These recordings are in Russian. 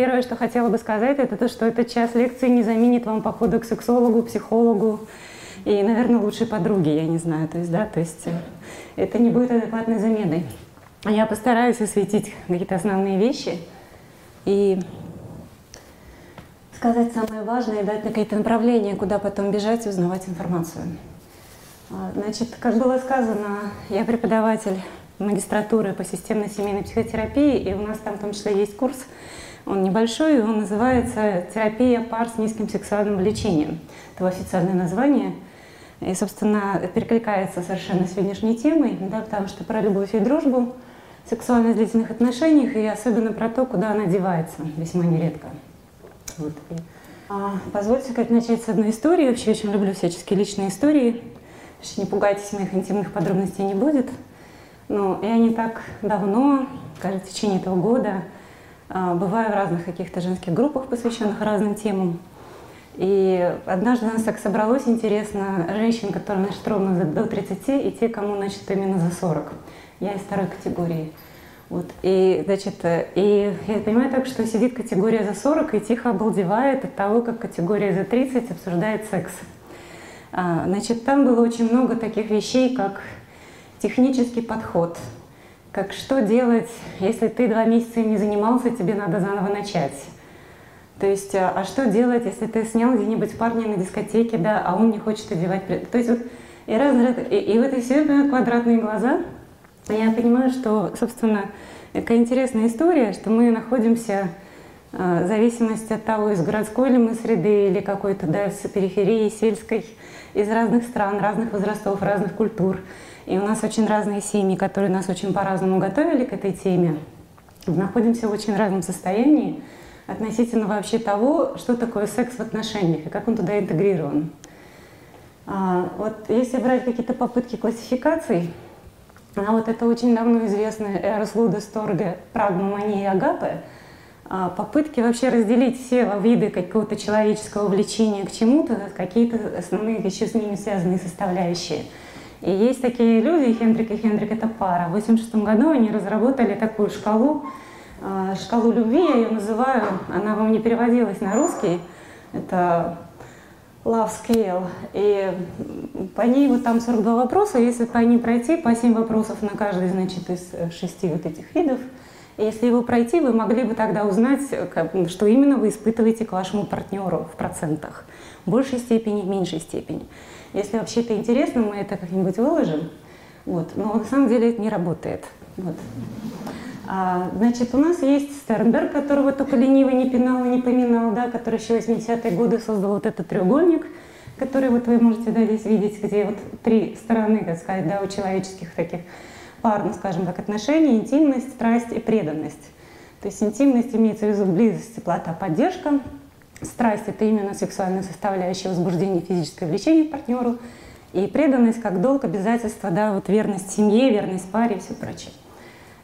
первое, что хотела бы сказать, это то, что этот час лекции не заменит вам походу к сексологу, психологу и, наверное, лучшей подруге, я не знаю. То есть, да, то есть э, это не будет адекватной заменой. Я постараюсь осветить какие-то основные вещи и сказать самое важное и дать какие-то направления, куда потом бежать и узнавать информацию. А, значит, как было сказано, я преподаватель магистратуры по системной семейной психотерапии, и у нас там в том числе есть курс, он небольшой, он называется «Терапия пар с низким сексуальным влечением». Это официальное название. И, собственно, перекликается совершенно с сегодняшней темой, да, потому что про любовь и дружбу, сексуальных длительных отношениях, и особенно про то, куда она девается, весьма нередко. Вот. А, позвольте как начать с одной истории. Вообще очень люблю всяческие личные истории. Не пугайтесь, моих интимных подробностей не будет. Но я не так давно, кажется, в течение этого года, бываю в разных каких-то женских группах, посвященных разным темам. И однажды нас так собралось, интересно, женщин, которые, значит, ровно до 30, и те, кому, значит, именно за 40. Я из второй категории. Вот. И, значит, и я понимаю так, что сидит категория за 40 и тихо обалдевает от того, как категория за 30 обсуждает секс. А, значит, там было очень много таких вещей, как технический подход, как что делать, если ты два месяца не занимался, тебе надо заново начать. То есть, а, а что делать, если ты снял где-нибудь парня на дискотеке, да, а он не хочет одевать... То есть вот и, раз, и, и в этой все квадратные глаза, я понимаю, что, собственно, такая интересная история, что мы находимся а, в зависимости от того, из городской ли мы среды или какой-то, да, с периферии, сельской, из разных стран, разных возрастов, разных культур. И у нас очень разные семьи, которые нас очень по-разному готовили к этой теме. Находимся в очень разном состоянии относительно вообще того, что такое секс в отношениях и как он туда интегрирован. А, вот если брать какие-то попытки классификаций, а вот это очень давно известная Эрос Луда Сторге «Прагмамания и агапе», а, попытки вообще разделить все виды какого-то человеческого влечения к чему-то, какие-то основные еще с ними связанные составляющие – и есть такие люди, Хендрик и Хендрик это пара. В 1986 году они разработали такую шкалу, а, шкалу любви, я ее называю, она вам не переводилась на русский, это Love Scale. И по ней вот там 42 вопроса, если по ней пройти, по 7 вопросов на каждый, значит, из шести вот этих видов, если его пройти, вы могли бы тогда узнать, что именно вы испытываете к вашему партнеру в процентах. В большей степени, в меньшей степени. Если вообще это интересно, мы это как-нибудь выложим. Вот. Но на самом деле это не работает. Вот. А, значит, у нас есть Стернберг, которого только ленивый не пинал и не поминал, да, который еще в 80-е годы создал вот этот треугольник, который вот вы можете да, здесь видеть, где вот три стороны, так сказать, да, у человеческих таких пар, ну, скажем так, отношений, интимность, страсть и преданность. То есть интимность имеется в виду близость, теплота, поддержка, Страсть – это именно сексуальная составляющая возбуждения физическое влечение к партнеру. И преданность как долг, обязательство, да, вот верность семье, верность паре и все прочее.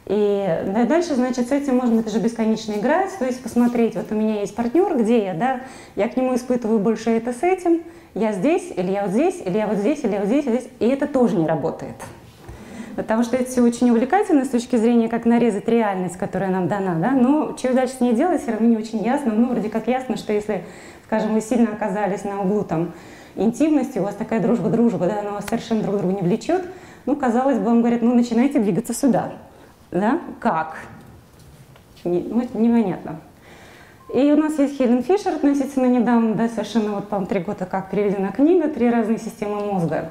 И да, дальше, значит, с этим можно это же бесконечно играть, то есть посмотреть, вот у меня есть партнер, где я, да, я к нему испытываю больше это с этим, я здесь, или я вот здесь, или я вот здесь, или я вот здесь, или здесь, и это тоже не работает. Потому что это все очень увлекательно с точки зрения, как нарезать реальность, которая нам дана, да, но что дальше с ней делать, все равно не очень ясно. Ну, вроде как ясно, что если, скажем, вы сильно оказались на углу там интимности, у вас такая дружба-дружба, да, она вас совершенно друг друга не влечет, ну, казалось бы, вам говорят, ну, начинайте двигаться сюда. Да? Как? Не, ну, это непонятно. И у нас есть Хелен Фишер относительно недавно, да, совершенно вот, по три года как переведена книга «Три разные системы мозга».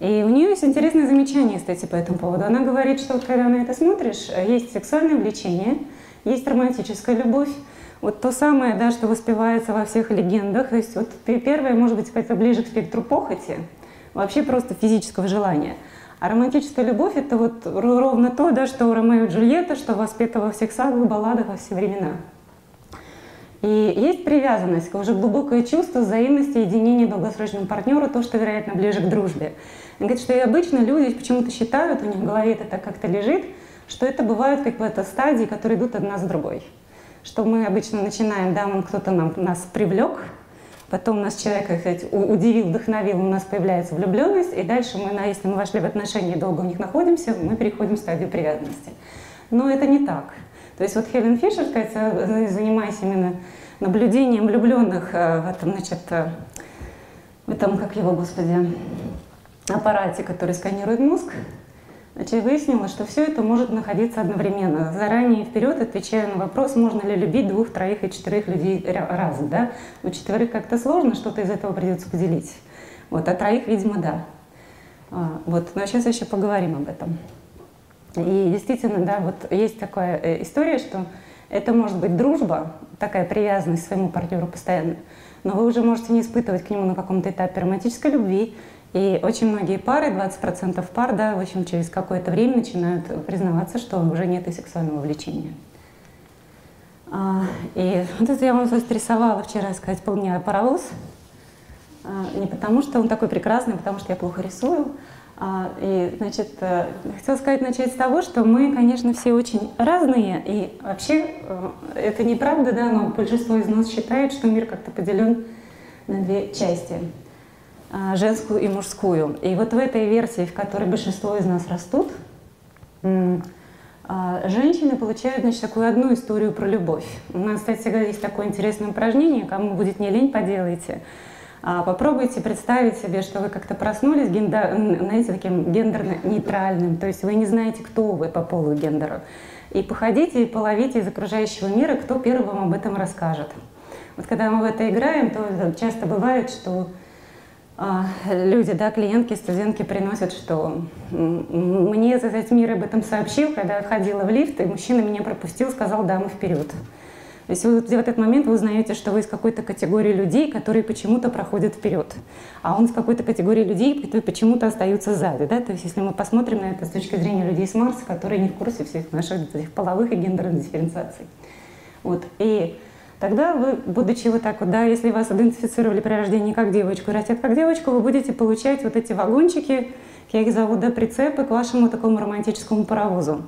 И у нее есть интересное замечание, кстати, по этому поводу. Она говорит, что вот когда на это смотришь, есть сексуальное влечение, есть романтическая любовь, вот то самое, да, что воспевается во всех легендах. То есть вот первое, может быть, как-то ближе к спектру похоти, вообще просто физического желания. А романтическая любовь – это вот ровно то, да, что у Ромео и Джульетта, что воспето во всех сагах, балладах во все времена. И есть привязанность, уже глубокое чувство взаимности, единения долгосрочному партнеру, то, что, вероятно, ближе к дружбе. Он говорит, что и обычно люди почему-то считают, у них в голове это так как-то лежит, что это бывают какие-то стадии, которые идут одна с другой. Что мы обычно начинаем, да, кто-то нам, нас привлек, потом нас человек, как удивил, вдохновил, у нас появляется влюбленность, и дальше мы, если мы вошли в отношения и долго в них находимся, мы переходим в стадию привязанности. Но это не так. То есть вот Хелен Фишер, сказать, занимаясь именно наблюдением влюбленных в этом, значит, в этом, как его, господи, аппарате, который сканирует мозг, значит, выяснила, что все это может находиться одновременно. Заранее вперед отвечая на вопрос, можно ли любить двух, троих и четырех людей разом. Да? У четверых как-то сложно, что-то из этого придется поделить. Вот, а троих, видимо, да. А, вот, но сейчас еще поговорим об этом. И действительно, да, вот есть такая э, история, что это может быть дружба, такая привязанность к своему партнеру постоянно, но вы уже можете не испытывать к нему на каком-то этапе романтической любви. И очень многие пары, 20% пар, да, в общем, через какое-то время начинают признаваться, что уже нет и сексуального влечения. А, и вот это я вам рисовала вчера, сказать, полдня паровоз. А, не потому, что он такой прекрасный, а потому что я плохо рисую, а, и, значит, э, хотела сказать, начать с того, что мы, конечно, все очень разные, и вообще э, это неправда, да, но большинство из нас считает, что мир как-то поделен на две части женскую и мужскую. И вот в этой версии, в которой большинство из нас растут, а, женщины получают значит, такую одну историю про любовь. У нас, кстати, есть такое интересное упражнение, кому будет не лень, поделайте. А попробуйте представить себе, что вы как-то проснулись гендер, знаете, таким гендерно-нейтральным, то есть вы не знаете, кто вы по полу гендеру. И походите и половите из окружающего мира, кто первым об этом расскажет. Вот когда мы в это играем, то часто бывает, что а, люди, да, клиентки, студентки приносят, что мне этот мир об этом сообщил, когда я входила в лифт, и мужчина меня пропустил, сказал, да, мы вперед. То есть вы в этот момент вы узнаете, что вы из какой-то категории людей, которые почему-то проходят вперед, а он из какой-то категории людей, которые почему-то остаются сзади. Да? То есть если мы посмотрим на это с точки зрения людей с Марса, которые не в курсе всех наших этих половых и гендерных дифференциаций. Вот. И тогда вы, будучи вот так вот, да, если вас идентифицировали при рождении как девочку, растет как девочку, вы будете получать вот эти вагончики, я их зову, да, прицепы к вашему такому романтическому паровозу.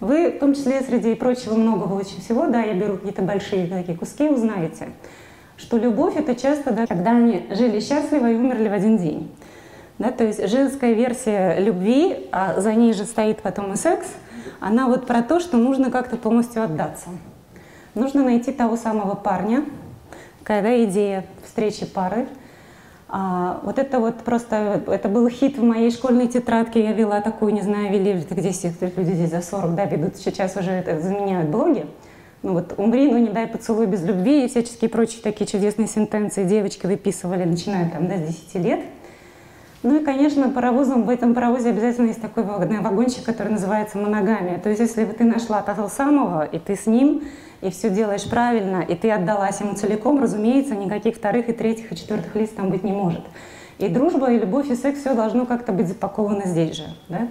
Вы, в том числе, среди прочего многого очень всего, да, я беру какие-то большие такие куски, узнаете, что любовь — это часто, да, когда они жили счастливо и умерли в один день. Да, то есть женская версия любви, а за ней же стоит потом и секс, она вот про то, что нужно как-то полностью отдаться. Нужно найти того самого парня, когда идея встречи пары — а, вот это вот просто, это был хит в моей школьной тетрадке, я вела такую, не знаю, вели ли где люди здесь за 40, да, ведут, сейчас уже это заменяют блоги. Ну вот «Умри, ну не дай поцелуй без любви» и всяческие прочие такие чудесные сентенции девочки выписывали, начиная там, да, с 10 лет. Ну и, конечно, паровозом, в этом паровозе обязательно есть такой вагончик, который называется моногамия. То есть, если бы ты нашла того самого, и ты с ним, и все делаешь правильно, и ты отдалась ему целиком, разумеется, никаких вторых и третьих и четвертых лиц там быть не может. И дружба, и любовь, и секс, все должно как-то быть запаковано здесь же. Да?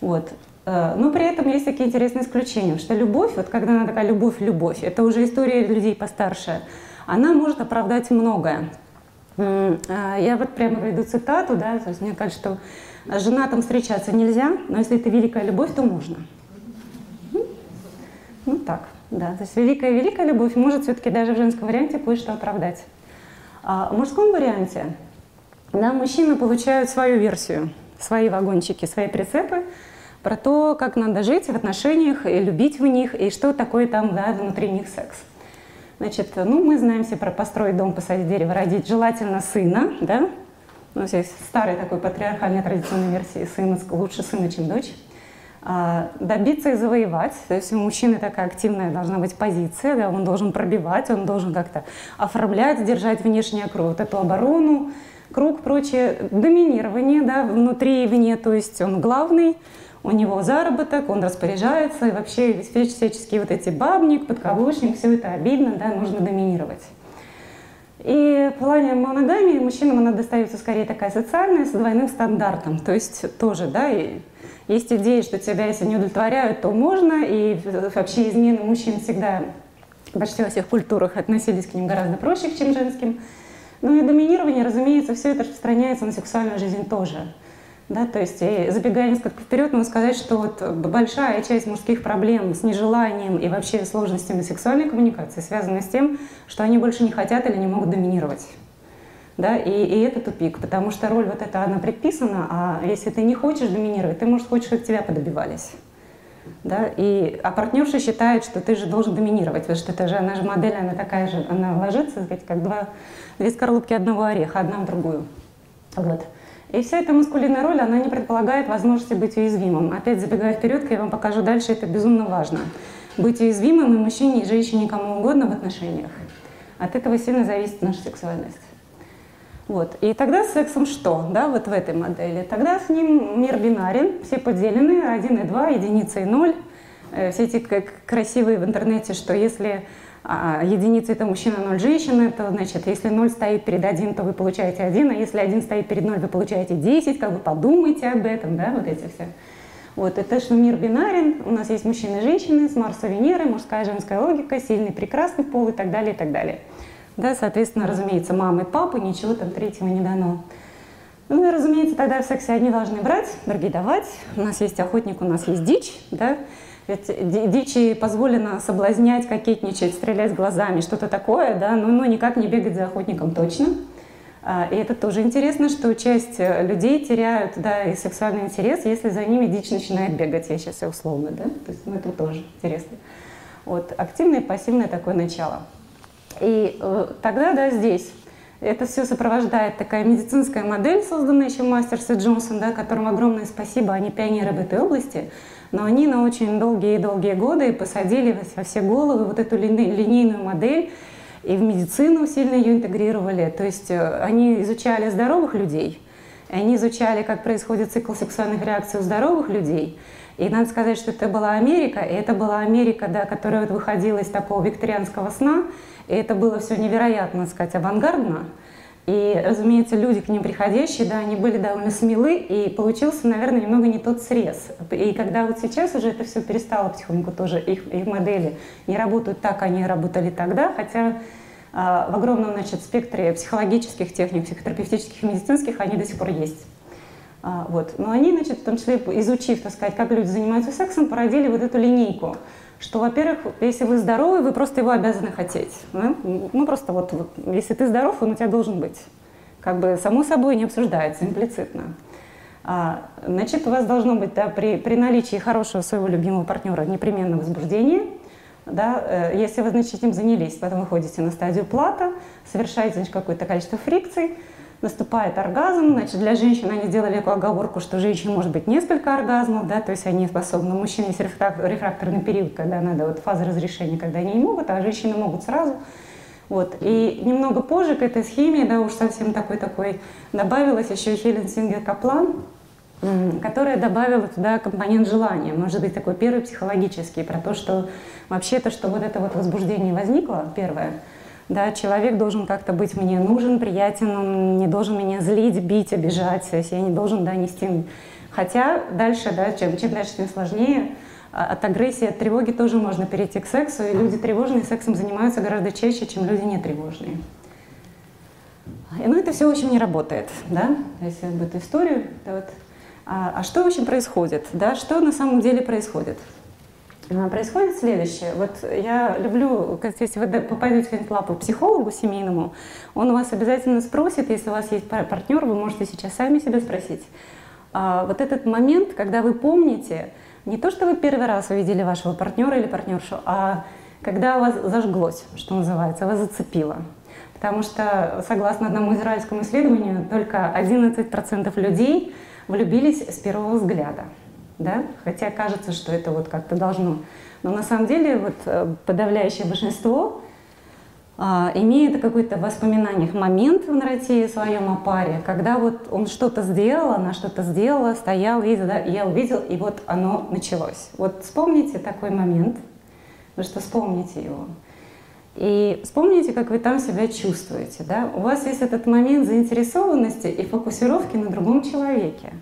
Вот. Э, но при этом есть такие интересные исключения, что любовь, вот когда она такая любовь-любовь, это уже история людей постарше, она может оправдать многое. Э, я вот прямо приведу цитату, да, то есть мне кажется, что женатым встречаться нельзя, но если это великая любовь, то можно. Ну так. Да, то есть великая-великая любовь может все-таки даже в женском варианте кое-что оправдать. А в мужском варианте да, мужчины получают свою версию, свои вагончики, свои прицепы про то, как надо жить в отношениях и любить в них, и что такое там да, внутри них секс. Значит, ну, мы знаем все про построить дом, посадить дерево, родить желательно сына, да? Ну, здесь старый такой патриархальной традиционной версии сына лучше сына, чем дочь. А, добиться и завоевать. То есть у мужчины такая активная должна быть позиция, да, он должен пробивать, он должен как-то оформлять, держать внешнюю круг, вот эту оборону, круг, прочее, доминирование да, внутри и вне, то есть он главный, у него заработок, он распоряжается, и вообще всяческие вот эти бабник, подкаблучник, все это обидно, да, нужно доминировать. И в плане моногамии мужчинам она достается скорее такая социальная, с двойным стандартом. То есть тоже, да, и есть идея, что тебя, если не удовлетворяют, то можно, и вообще измены мужчин всегда почти во всех культурах относились к ним гораздо проще, чем женским. Ну и доминирование, разумеется, все это распространяется на сексуальную жизнь тоже. Да, то есть, забегая несколько вперед, могу сказать, что вот большая часть мужских проблем с нежеланием и вообще сложностями сексуальной коммуникации связана с тем, что они больше не хотят или не могут доминировать да, и, и это тупик, потому что роль вот эта, она предписана, а если ты не хочешь доминировать, ты, может, хочешь, чтобы тебя подобивались. Да? И, а партнерша считает, что ты же должен доминировать, потому что это же, она же модель, она такая же, она ложится, сказать, как два, две скорлупки одного ореха, одна в другую. Вот. И вся эта маскулинная роль, она не предполагает возможности быть уязвимым. Опять забегая вперед, я вам покажу дальше, это безумно важно. Быть уязвимым и мужчине, и женщине, кому угодно в отношениях. От этого сильно зависит наша сексуальность. Вот. И тогда с сексом что, да, вот в этой модели? Тогда с ним мир бинарен, все поделены, 1 и 2, единица и 0. Э, все эти красивые в интернете, что если а единица это мужчина, ноль женщина, то значит, если ноль стоит перед один, то вы получаете один, а если один стоит перед ноль, вы получаете 10, как бы подумайте об этом, да, вот эти все. Вот, это что мир бинарен, у нас есть мужчины и женщины, с Марса Венеры, мужская и женская логика, сильный, прекрасный пол и так далее, и так далее. Да, соответственно, разумеется, мамы и папы, ничего там третьего не дано. Ну и, разумеется, тогда в сексе одни должны брать, другие давать. У нас есть охотник, у нас есть дичь, да, ведь дичи позволено соблазнять, кокетничать, стрелять глазами, что-то такое, да, но, но никак не бегать за охотником точно. А, и это тоже интересно, что часть э, людей теряют да, и сексуальный интерес, если за ними дичь начинает бегать. Я сейчас все условно, да? То есть, ну, это тоже интересно. Вот, активное и пассивное такое начало. И э, тогда, да, здесь это все сопровождает такая медицинская модель, созданная еще Мастерс и Джонсон, да, которым огромное спасибо, они пионеры в этой области – но они на очень долгие-долгие годы посадили во все головы вот эту линейную модель, и в медицину сильно ее интегрировали. То есть э, они изучали здоровых людей, они изучали, как происходит цикл сексуальных реакций у здоровых людей. И надо сказать, что это была Америка, и это была Америка, да, которая вот выходила из такого викторианского сна, и это было все невероятно, так сказать, авангардно. И, разумеется, люди к ним приходящие, да, они были довольно смелы, и получился, наверное, немного не тот срез. И когда вот сейчас уже это все перестало потихоньку тоже, их, их модели не работают так, они работали тогда, хотя а, в огромном значит, спектре психологических техник, психотерапевтических медицинских они до сих пор есть. А, вот. Но они, значит, в том числе изучив, так сказать, как люди занимаются сексом, породили вот эту линейку – что, во-первых, если вы здоровы, вы просто его обязаны хотеть. Да? Ну, просто вот, вот, если ты здоров, он у тебя должен быть. Как бы само собой не обсуждается, имплицитно. А, значит, у вас должно быть да, при, при наличии хорошего своего любимого партнера непременно возбуждение. Да, э, если вы, значит, этим занялись, потом выходите на стадию плата, совершаете значит, какое-то количество фрикций, наступает оргазм, значит, для женщин они сделали такую оговорку, что женщин может быть несколько оргазмов, да, то есть они способны, у мужчин есть рефракторный период, когда надо, вот фаза разрешения, когда они не могут, а женщины могут сразу. Вот. И немного позже к этой схеме, да, уж совсем такой-такой, добавилась еще Хелен Сингер Каплан, которая добавила туда компонент желания, может быть, такой первый психологический, про то, что вообще-то, что вот это вот возбуждение возникло, первое, да, человек должен как-то быть мне нужен, приятен, он не должен меня злить, бить, обижать, то есть я не должен да, нести. Хотя дальше, да, чем, чем дальше, тем сложнее. А, от агрессии, от тревоги тоже можно перейти к сексу, и люди тревожные сексом занимаются гораздо чаще, чем люди нетревожные. И, ну, это все очень не работает, да, если об эту историю. вот. А, а что очень происходит, да, что на самом деле происходит? Происходит следующее. Вот я люблю, если вы попадете в лапу психологу семейному, он у вас обязательно спросит, если у вас есть партнер, вы можете сейчас сами себя спросить. А вот этот момент, когда вы помните, не то, что вы первый раз увидели вашего партнера или партнершу, а когда вас зажглось, что называется, вас зацепило. Потому что, согласно одному израильскому исследованию, только 11% людей влюбились с первого взгляда да, хотя кажется, что это вот как-то должно. Но на самом деле вот э, подавляющее большинство а, имеет какой-то в воспоминаниях момент в нарративе своем о паре, когда вот он что-то сделал, она что-то сделала, стоял, видел, я увидел, и вот оно началось. Вот вспомните такой момент, вы что вспомните его. И вспомните, как вы там себя чувствуете. Да? У вас есть этот момент заинтересованности и фокусировки на другом человеке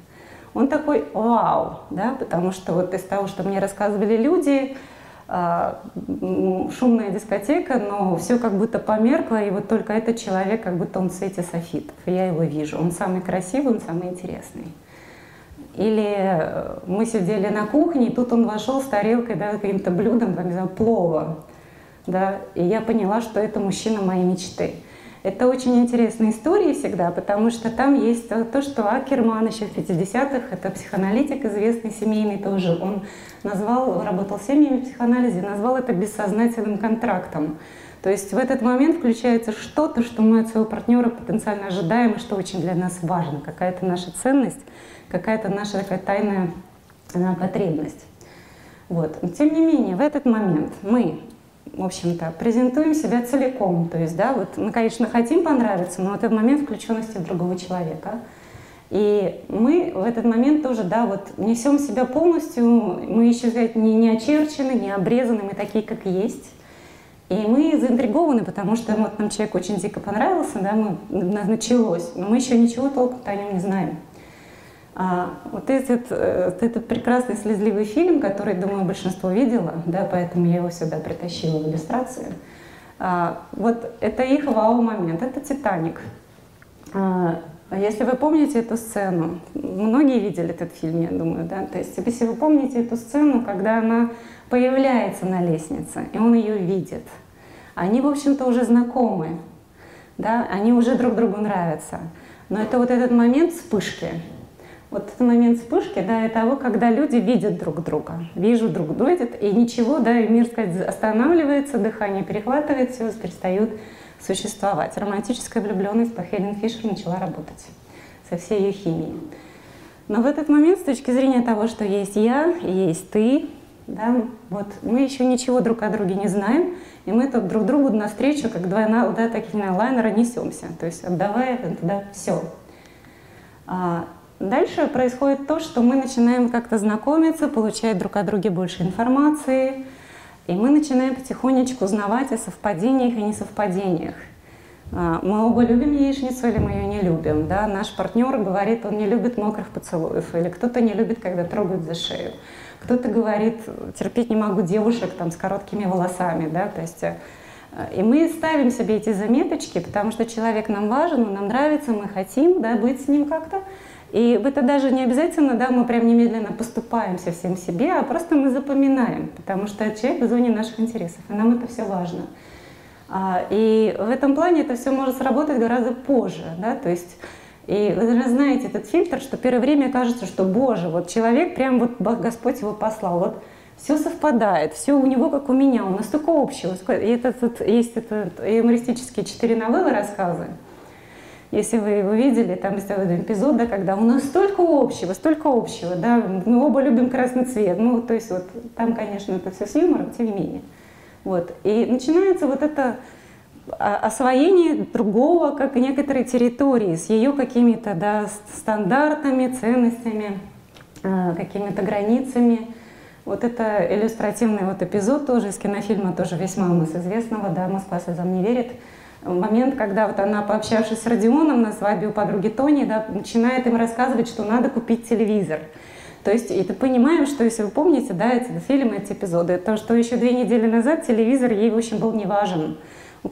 он такой вау, да, потому что вот из того, что мне рассказывали люди, а, шумная дискотека, но все как будто померкло, и вот только этот человек, как будто он в свете софитов. Я его вижу. Он самый красивый, он самый интересный. Или э, мы сидели на кухне, и тут он вошел с тарелкой, да, каким-то блюдом, там, не знаю, плова. Да, и я поняла, что это мужчина моей мечты. Это очень интересные истории всегда, потому что там есть то, что Акерман еще в 50-х, это психоаналитик известный, семейный тоже, он назвал, работал с семьями в психоанализе, назвал это бессознательным контрактом. То есть в этот момент включается что-то, что мы от своего партнера потенциально ожидаем, что очень для нас важно, какая-то наша ценность, какая-то наша такая тайная э, потребность. Вот. Но, тем не менее, в этот момент мы в общем-то, презентуем себя целиком. То есть, да, вот мы, конечно, хотим понравиться, но в этот момент включенности другого человека. И мы в этот момент тоже, да, вот несем себя полностью, мы еще, сказать, не, не очерчены, не обрезаны, мы такие, как есть. И мы заинтригованы, потому что вот нам человек очень дико понравился, да, мы, началось, но мы еще ничего толком о нем не знаем. А, вот этот, э, этот прекрасный слезливый фильм, который, думаю, большинство видело, да, поэтому я его сюда притащила в иллюстрацию. А, вот это их вау-момент, это «Титаник». А, если вы помните эту сцену, многие видели этот фильм, я думаю, да, то есть если вы помните эту сцену, когда она появляется на лестнице, и он ее видит, они, в общем-то, уже знакомы, да, они уже друг другу нравятся. Но это вот этот момент вспышки, вот этот момент вспышки, да, и того, когда люди видят друг друга, вижу друг друга, и ничего, да, и мир, сказать, останавливается, дыхание перехватывает, все перестают существовать. Романтическая влюбленность по Хелен Фишер начала работать со всей ее химией. Но в этот момент, с точки зрения того, что есть я, есть ты, да, вот мы еще ничего друг о друге не знаем, и мы тут друг другу навстречу, как два да, таких лайнера, несемся, то есть отдавая туда все. Дальше происходит то, что мы начинаем как-то знакомиться, получать друг о друге больше информации, и мы начинаем потихонечку узнавать о совпадениях и несовпадениях. А, мы оба любим яичницу или мы ее не любим. Да? Наш партнер говорит, он не любит мокрых поцелуев, или кто-то не любит, когда трогают за шею. Кто-то говорит, терпеть не могу девушек там, с короткими волосами. Да? То есть, э, и мы ставим себе эти заметочки, потому что человек нам важен, он нам нравится, мы хотим да, быть с ним как-то. И это даже не обязательно, да, мы прям немедленно поступаем совсем себе, а просто мы запоминаем, потому что человек в зоне наших интересов, и нам это все важно. А, и в этом плане это все может сработать гораздо позже, да, то есть и вы даже знаете этот фильтр, что первое время кажется, что, боже, вот человек прям вот Господь его послал, вот все совпадает, все у него как у меня, у нас столько общего. И этот, есть этот юмористические четыре новеллы рассказы, если вы его видели, там есть один эпизод, да, когда у нас столько общего, столько общего, да, мы оба любим красный цвет, ну, то есть вот там, конечно, это все с юмором, тем не менее. Вот. И начинается вот это освоение другого, как некоторой территории, с ее какими-то да, стандартами, ценностями, а, какими-то границами. Вот это иллюстративный вот эпизод тоже из кинофильма, тоже весьма у нас известного, да, «Москва слезам не верит», момент, когда вот она, пообщавшись с Родионом на свадьбе у подруги Тони, да, начинает им рассказывать, что надо купить телевизор. То есть, и ты понимаем, что если вы помните, да, эти фильмы, эти эпизоды, то, что еще две недели назад телевизор ей, в общем, был не важен.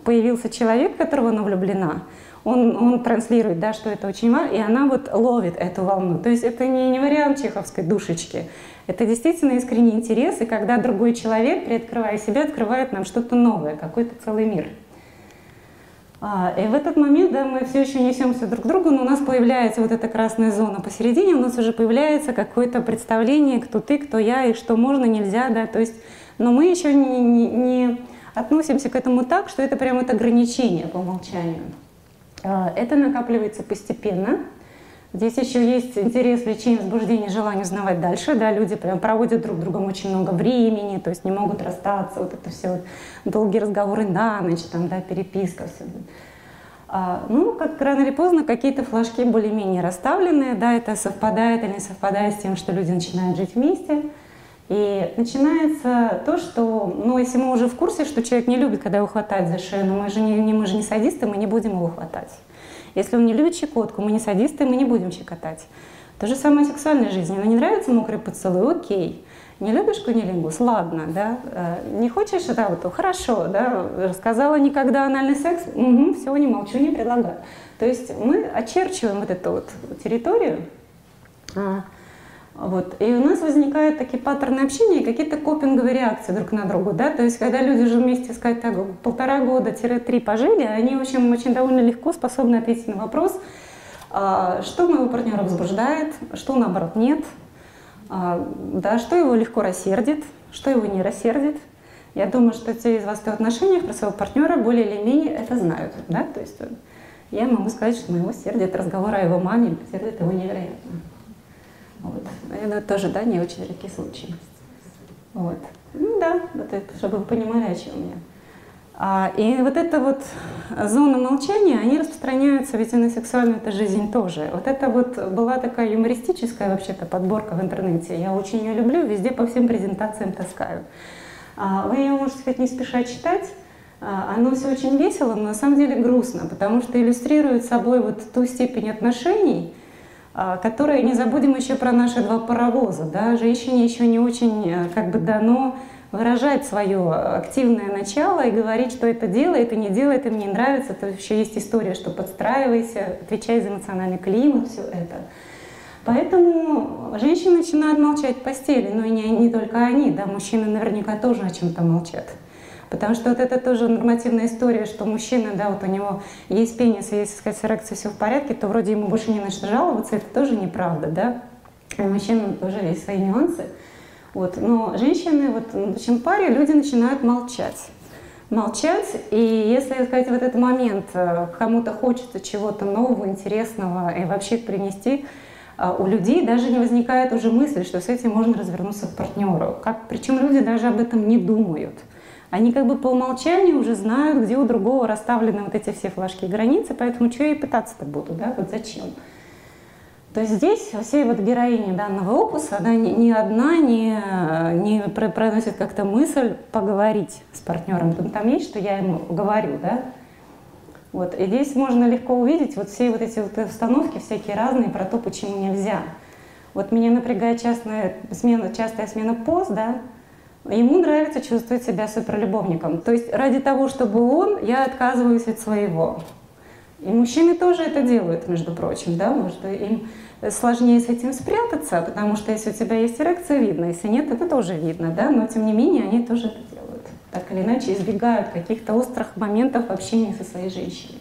Появился человек, которого она влюблена, он, он транслирует, да, что это очень важно, и она вот ловит эту волну. То есть это не, не вариант чеховской душечки, это действительно искренний интерес, и когда другой человек, приоткрывая себя, открывает нам что-то новое, какой-то целый мир. А, и в этот момент да, мы все еще несемся друг к другу, но у нас появляется вот эта красная зона посередине, у нас уже появляется какое-то представление, кто ты, кто я, и что можно, нельзя, да, то есть, но мы еще не, не, не относимся к этому так, что это прямо это ограничение по умолчанию. А, это накапливается постепенно, Здесь еще есть интерес, влечение, возбуждение, желание узнавать дальше. Да, люди прям проводят друг другом очень много времени, то есть не могут расстаться. Вот это все вот, долгие разговоры на ночь, там, да, переписка. Все. А, ну, как рано или поздно какие-то флажки более-менее расставленные, да, это совпадает или не совпадает с тем, что люди начинают жить вместе. И начинается то, что, ну, если мы уже в курсе, что человек не любит, когда его хватают за шею, но мы же не, мы же не садисты, мы не будем его хватать. Если он не любит щекотку, мы не садисты, мы не будем щекотать. То же самое в сексуальной жизни. Ну, не нравится мокрый поцелуй, окей. Не любишь кунилингус? Ладно, да. Э, не хочешь, да, вот, хорошо, да. Рассказала никогда анальный секс? Угу, все, не молчу, не предлагаю. То есть мы очерчиваем вот эту вот территорию, а, Вот. И у нас возникают такие паттерны общения, какие-то копинговые реакции друг на друга. Да? То есть, когда люди уже вместе, сказать так, полтора года-три пожили, они, в общем, очень довольно легко способны ответить на вопрос, а, что моего партнера возбуждает, что, наоборот, нет, а, да, что его легко рассердит, что его не рассердит. Я думаю, что те из вас, кто в отношениях про своего партнера, более или менее это знают. Да? То есть э, я могу сказать, что моего сердит разговор о его маме, сердит его невероятно. Вот. Это тоже, да, не очень редкий случай. Вот. Ну да, вот это, чтобы вы понимали, о чем я. А, и вот эта вот зона молчания, они распространяются ведь и на сексуальную -то жизнь тоже. Вот это вот была такая юмористическая вообще-то подборка в интернете. Я очень ее люблю, везде по всем презентациям таскаю. А, вы ее можете сказать не спеша читать, а, оно все очень весело, но на самом деле грустно, потому что иллюстрирует собой вот ту степень отношений, которые не забудем еще про наши два паровоза. Да? Женщине еще не очень э, как бы дано выражать свое активное начало и говорить, что это делает и не делает, им не нравится. То еще есть история, что подстраивайся, отвечай за эмоциональный климат, все это. Поэтому женщины начинают молчать в постели, но и не, не только они, да, мужчины наверняка тоже о чем-то молчат. Потому что вот это тоже нормативная история, что мужчина, да, вот у него есть пенис, есть, сказать, с эрекцией все в порядке, то вроде ему больше не на что жаловаться, это тоже неправда, да. У мужчин тоже есть свои нюансы. Вот. Но женщины, вот в общем, паре люди начинают молчать. Молчать, и если, сказать, вот этот момент э, кому-то хочется чего-то нового, интересного и вообще принести, э, у людей даже не возникает уже мысли, что с этим можно развернуться к партнеру. Как, причем люди даже об этом не думают. Они как бы по умолчанию уже знают, где у другого расставлены вот эти все флажки и границы, поэтому что я и пытаться-то буду, да, вот зачем? То есть здесь всей вот героини данного опуса, она ни, ни одна не, не проносит как-то мысль поговорить с партнером. Там, там есть, что я ему говорю, да? Вот. И здесь можно легко увидеть вот все вот эти вот установки всякие разные про то, почему нельзя. Вот меня напрягает частная смена, частая смена поз, да, Ему нравится чувствовать себя суперлюбовником. То есть ради того, чтобы он, я отказываюсь от своего. И мужчины тоже это делают, между прочим, да, может, им сложнее с этим спрятаться, потому что если у тебя есть эрекция, видно, если нет, это тоже видно, да, но тем не менее они тоже это делают. Так или иначе избегают каких-то острых моментов в общении со своей женщиной.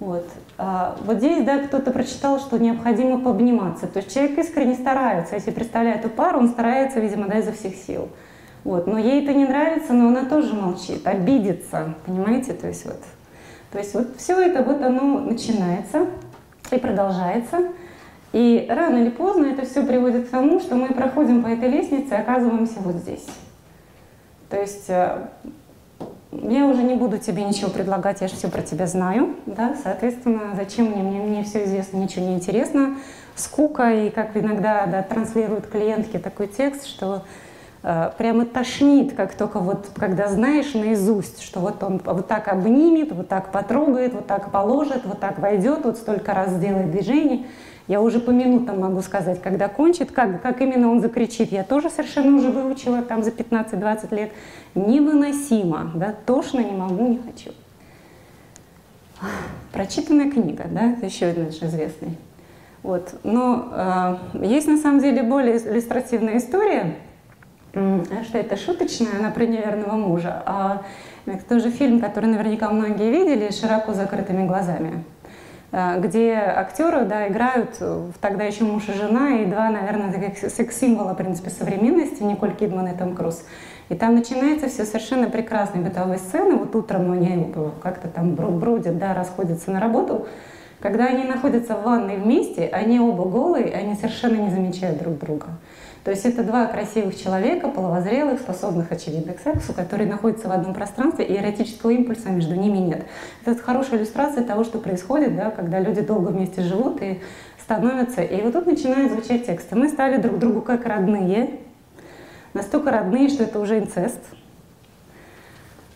Вот. А вот здесь, да, кто-то прочитал, что необходимо пообниматься. То есть человек искренне старается. Если представляет эту пару, он старается, видимо, да, изо всех сил. Вот. Но ей это не нравится, но она тоже молчит, обидится, понимаете? То есть вот, то есть вот все это вот оно начинается и продолжается. И рано или поздно это все приводит к тому, что мы проходим по этой лестнице и оказываемся вот здесь. То есть э, я уже не буду тебе ничего предлагать, я же все про тебя знаю, да, соответственно, зачем мне, мне, мне все известно, ничего не интересно, скука, и как иногда да, транслируют клиентки такой текст, что прямо тошнит, как только вот, когда знаешь наизусть, что вот он вот так обнимет, вот так потрогает, вот так положит, вот так войдет, вот столько раз сделает движение. Я уже по минутам могу сказать, когда кончит, как, как именно он закричит. Я тоже совершенно уже выучила там за 15-20 лет. Невыносимо, да, тошно, не могу, не хочу. Прочитанная книга, да, еще один наш известный. Вот. Но э, есть на самом деле более иллюстративная история – что это шуточная, она про неверного мужа. А тоже фильм, который наверняка многие видели, «Широко закрытыми глазами», а, где актеры да, играют тогда еще муж и жена, и два, наверное, таких секс-символа, в принципе, современности, Николь Кидман и Том Круз. И там начинается все совершенно прекрасной бытовой сцены. Вот утром они как-то там бродят, да, расходятся на работу. Когда они находятся в ванной вместе, они оба голые, они совершенно не замечают друг друга. То есть это два красивых человека, половозрелых, способных, очевидно, к сексу, которые находятся в одном пространстве, и эротического импульса между ними нет. Это хорошая иллюстрация того, что происходит, да, когда люди долго вместе живут и становятся. И вот тут начинают звучать тексты. Мы стали друг другу как родные, настолько родные, что это уже инцест.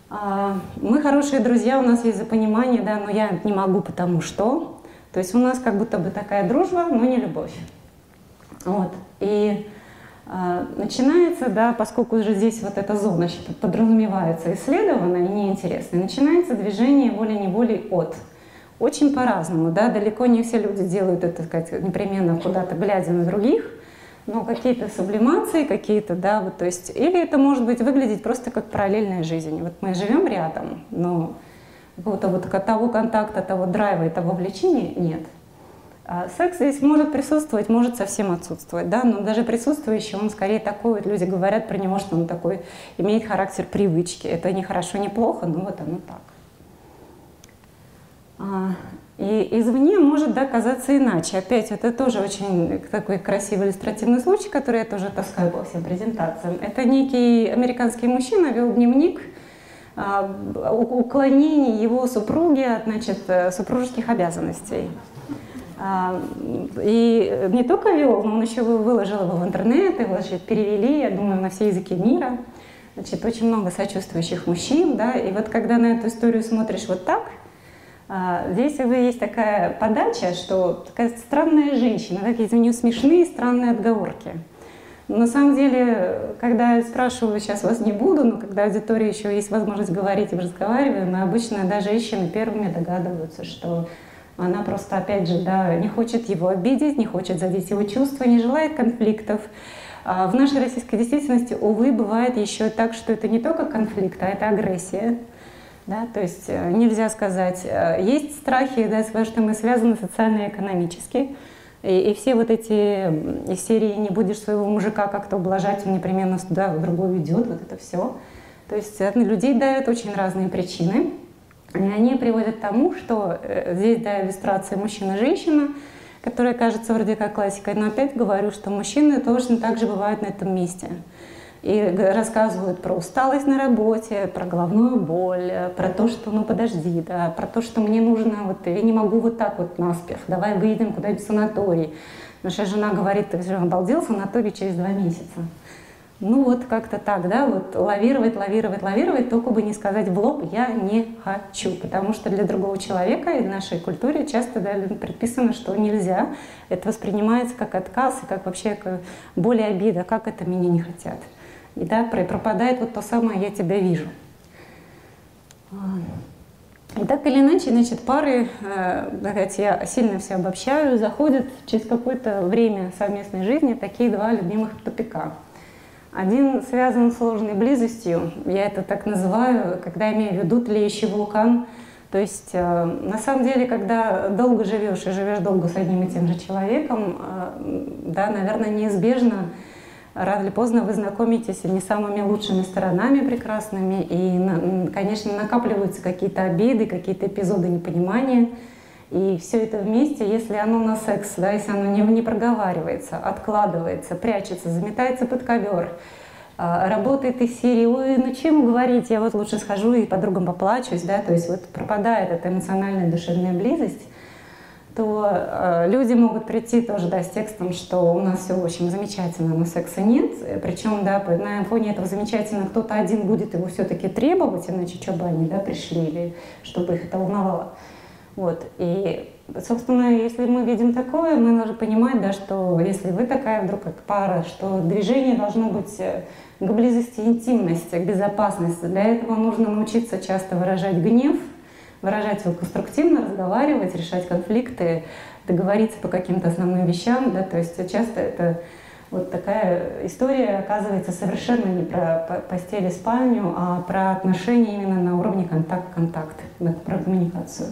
А, мы хорошие друзья, у нас есть запонимание, да, но я не могу, потому что. То есть у нас как будто бы такая дружба, но не любовь. Вот. И начинается, да, поскольку уже здесь вот эта зона подразумевается исследованная и неинтересная, начинается движение волей-неволей от. Очень по-разному, да, далеко не все люди делают это, так сказать, непременно куда-то глядя на других, но какие-то сублимации, какие-то, да, вот, то есть, или это может быть выглядеть просто как параллельная жизнь. Вот мы живем рядом, но какого-то вот того контакта, того драйва и того влечения нет. А секс здесь может присутствовать, может совсем отсутствовать, да, но даже присутствующий, он скорее такой, вот люди говорят про него, что он такой, имеет характер привычки. Это не хорошо, не плохо, но вот оно так. А, и извне может да, казаться иначе. Опять, это тоже очень такой красивый иллюстративный случай, который я тоже таскаю по всем презентациям. Это некий американский мужчина вел дневник а, уклонений его супруги от значит, супружеских обязанностей. А, и не только вел, но он еще выложил его в интернет, его значит, перевели, я думаю, на все языки мира. Значит, очень много сочувствующих мужчин, да, и вот когда на эту историю смотришь вот так, а, здесь есть такая подача, что такая странная женщина, такие у нее смешные странные отговорки. на самом деле, когда я спрашиваю, сейчас вас не буду, но когда аудитория еще есть возможность говорить и разговариваем, мы обычно, да, женщины первыми догадываются, что она просто, опять же, да, не хочет его обидеть, не хочет задеть его чувства, не желает конфликтов. А в нашей российской действительности, увы, бывает еще так, что это не только конфликт, а это агрессия. Да, то есть э, нельзя сказать, э, есть страхи, да, что мы связаны социально-экономически, и, и все вот эти из серии «не будешь своего мужика как-то ублажать, он непременно туда, в другой уйдет», вот это все. То есть от людей дают очень разные причины, и они приводят к тому, что э, здесь, да, иллюстрация мужчина-женщина, которая кажется вроде как классикой, но опять говорю, что мужчины точно так же бывают на этом месте – и рассказывают про усталость на работе, про головную боль, про то, что ну подожди, да, про то, что мне нужно, вот я не могу вот так вот наспех, давай выйдем куда-нибудь в санаторий. Наша жена говорит, ты же обалдел, санаторий через два месяца. Ну вот как-то так, да, вот лавировать, лавировать, лавировать, только бы не сказать в лоб «я не хочу», потому что для другого человека и в нашей культуре часто да, предписано, что нельзя. Это воспринимается как отказ и как вообще и обида, как это меня не хотят и да, пропадает вот то самое «я тебя вижу». И так или иначе, значит, пары, э, я сильно все обобщаю, заходят через какое-то время совместной жизни такие два любимых тупика. Один связан с сложной близостью, я это так называю, когда имею в виду тлеющий вулкан. То есть, э, на самом деле, когда долго живешь и живешь долго с одним и тем же человеком, э, да, наверное, неизбежно рано или поздно вы знакомитесь не самыми лучшими сторонами прекрасными, и, конечно, накапливаются какие-то обиды, какие-то эпизоды непонимания. И все это вместе, если оно на секс, да, если оно не, не проговаривается, откладывается, прячется, заметается под ковер, а, работает из серии, ой, ну чем говорить, я вот лучше схожу и подругам поплачусь, да, то есть вот пропадает эта эмоциональная душевная близость, то э, люди могут прийти тоже да, с текстом, что у нас все очень замечательно, но секса нет. Причем да, на фоне этого замечательно кто-то один будет его все-таки требовать, иначе что бы они да, пришли, или чтобы их это волновало. Вот. И, собственно, если мы видим такое, мы должны понимать, да, что если вы такая вдруг как пара, что движение должно быть э, к близости интимности, к безопасности. Для этого нужно научиться часто выражать гнев – выражать его конструктивно, разговаривать, решать конфликты, договориться по каким-то основным вещам, да, то есть часто это вот такая история оказывается совершенно не про постель и спальню, а про отношения именно на уровне контакт-контакт, про коммуникацию.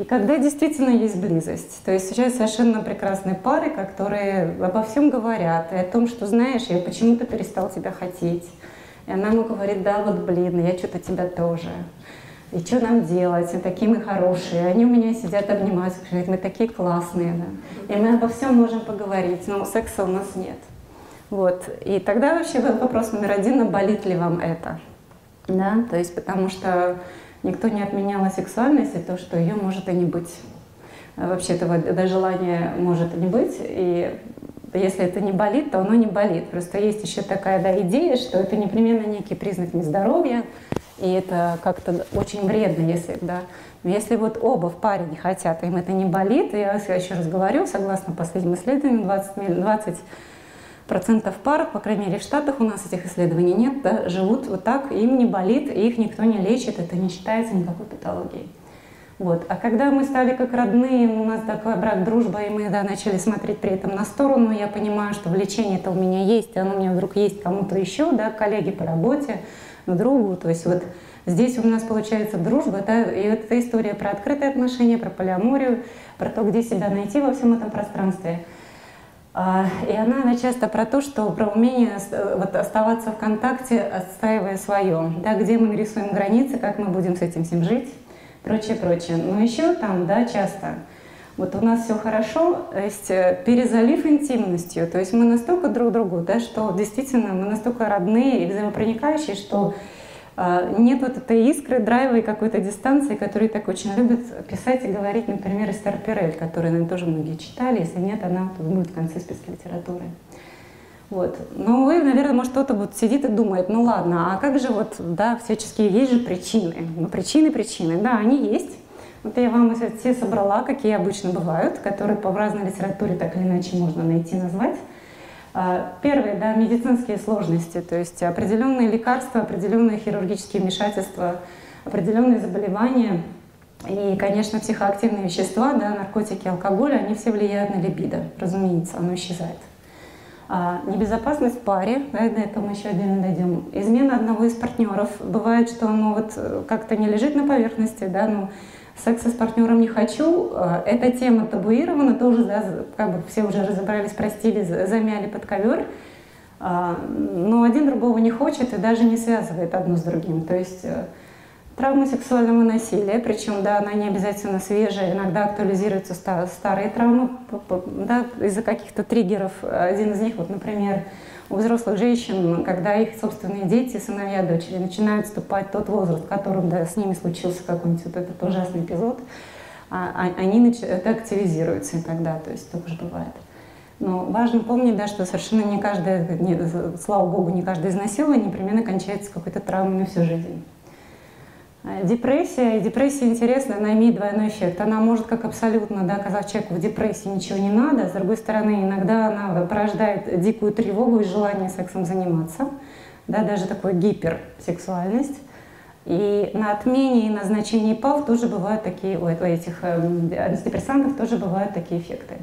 И когда действительно есть близость, то есть сейчас совершенно прекрасные пары, которые обо всем говорят, и о том, что знаешь, я почему-то перестал тебя хотеть. И она ему говорит, да, вот блин, я что-то тебя тоже и что нам делать, и такие мы хорошие. Они у меня сидят, обнимаются, говорят, мы такие классные, да. И мы обо всем можем поговорить, но секса у нас нет. Вот. И тогда вообще вопрос номер один, а болит ли вам это? Да, то есть потому что никто не отменял сексуальность и то, что ее может и не быть. А вообще этого до желания может не быть. И если это не болит, то оно не болит. Просто есть еще такая да, идея, что это непременно некий признак нездоровья, и это как-то очень вредно, если, да. Но если вот оба в паре не хотят, им это не болит, я еще раз говорю, согласно последним исследованиям, 20, 20 процентов пар, по крайней мере в Штатах у нас этих исследований нет, да, живут вот так, им не болит, их никто не лечит, это не считается никакой патологией. Вот. А когда мы стали как родные, у нас такой брак, дружба, и мы да, начали смотреть при этом на сторону, я понимаю, что влечение-то у меня есть, оно у меня вдруг есть кому-то еще, да, коллеги по работе, другу. То есть вот здесь у нас получается дружба, да, и это история про открытые отношения, про полиаморию, про то, где себя найти во всем этом пространстве. А, и она, она часто про то, что про умение вот, оставаться в контакте, отстаивая свое, да, где мы нарисуем границы, как мы будем с этим всем жить, прочее, прочее. Но еще там, да, часто вот у нас все хорошо, то есть э, перезалив интимностью, то есть мы настолько друг другу, да, что действительно мы настолько родные и взаимопроникающие, что э, нет вот этой искры, драйва и какой-то дистанции, которую так очень любят писать и говорить, например, Эстер Перель, которую, наверное, тоже многие читали, если нет, она будет в конце списка литературы. Вот. Ну, вы, наверное, может, кто-то вот сидит и думает, ну ладно, а как же вот, да, всяческие есть же причины. Ну, причины, причины, да, они есть. Вот я вам все собрала, какие обычно бывают, которые по разной литературе так или иначе можно найти, назвать. А, первые, да, медицинские сложности, то есть определенные лекарства, определенные хирургические вмешательства, определенные заболевания и, конечно, психоактивные вещества, да, наркотики, алкоголь, они все влияют на либидо, разумеется, оно исчезает. А, небезопасность в паре, да, до этого мы еще отдельно дойдем. Измена одного из партнеров. Бывает, что оно вот э, как-то не лежит на поверхности, да, но секса с партнером не хочу. А, эта тема табуирована, тоже, да, как бы все уже разобрались, простили, замяли под ковер. А, но один другого не хочет и даже не связывает одно с другим. То есть э, Травма сексуального насилия, причем да, она не обязательно свежая, иногда актуализируются старые травмы да, из-за каких-то триггеров. Один из них, вот, например, у взрослых женщин, когда их собственные дети, сыновья, дочери начинают вступать в тот возраст, в котором да, с ними случился какой-нибудь вот этот ужасный эпизод, а, а они это активизируются и тогда, то есть тоже бывает. Но важно помнить, да, что совершенно не каждое, не, слава богу, не каждое изнасилование непременно кончается какой-то травмой на всю жизнь. Э, депрессия, депрессия интересна, она имеет двойной эффект. Она может как абсолютно да, оказать человеку в депрессии ничего не надо, с другой стороны, иногда она порождает дикую тревогу и желание сексом заниматься, да, даже такой гиперсексуальность. И на отмене и назначении ПАВ тоже бывают такие, у этих эм, антидепрессантов тоже бывают такие эффекты.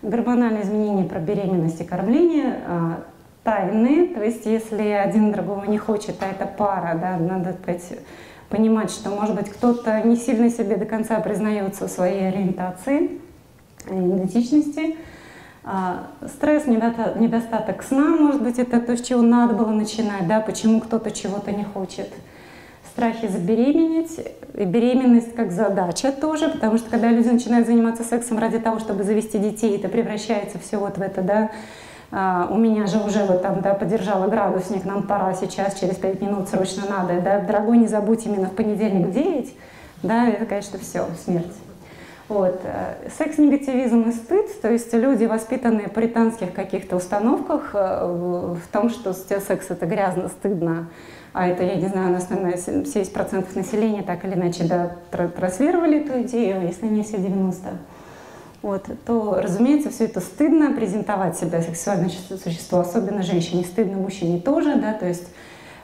Гормональные изменения про беременность и кормление а, тайные, то есть если один другого не хочет, а это пара, да, надо сказать, понимать, что, может быть, кто-то не сильно себе до конца признается в своей ориентации, идентичности. А, стресс, недостаток сна, может быть, это то, с чего надо было начинать, да, почему кто-то чего-то не хочет. Страхи забеременеть, и беременность как задача тоже, потому что когда люди начинают заниматься сексом ради того, чтобы завести детей, это превращается все вот в это, да, у меня же уже вот там, да, подержала градусник, нам пора сейчас, через 5 минут срочно надо, да, дорогой, не забудь именно в понедельник в 9, да, это, конечно, все, смерть. Вот. Э, секс-негативизм и стыд, то есть люди, воспитанные в британских каких-то установках, э, в том, что секс это грязно, стыдно, а это, я не знаю, основная 70% населения так или иначе да, транслировали эту идею, если не все 90% вот, то, разумеется, все это стыдно презентовать себя сексуальное существо, особенно женщине, стыдно мужчине тоже, да, то есть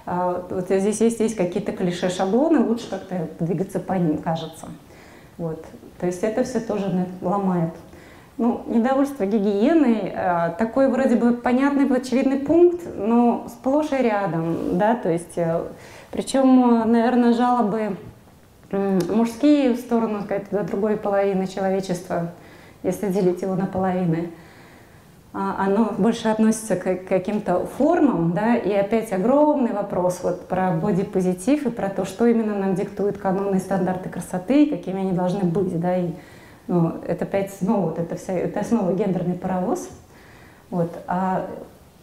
а, вот здесь есть, есть какие-то клише, шаблоны, лучше как-то двигаться по ним, кажется. Вот. То есть это все тоже ломает. Ну, недовольство гигиеной, а, такой вроде бы понятный, очевидный пункт, но сплошь и рядом, да, то есть, э, причем, наверное, жалобы мужские в сторону, сказать, другой половины человечества – если делить его на половины, а, оно больше относится к каким-то формам, да, и опять огромный вопрос вот про бодипозитив и про то, что именно нам диктуют каноны стандарты красоты, какими они должны быть, да, и ну, это опять снова вот это вся, это снова гендерный паровоз, вот, а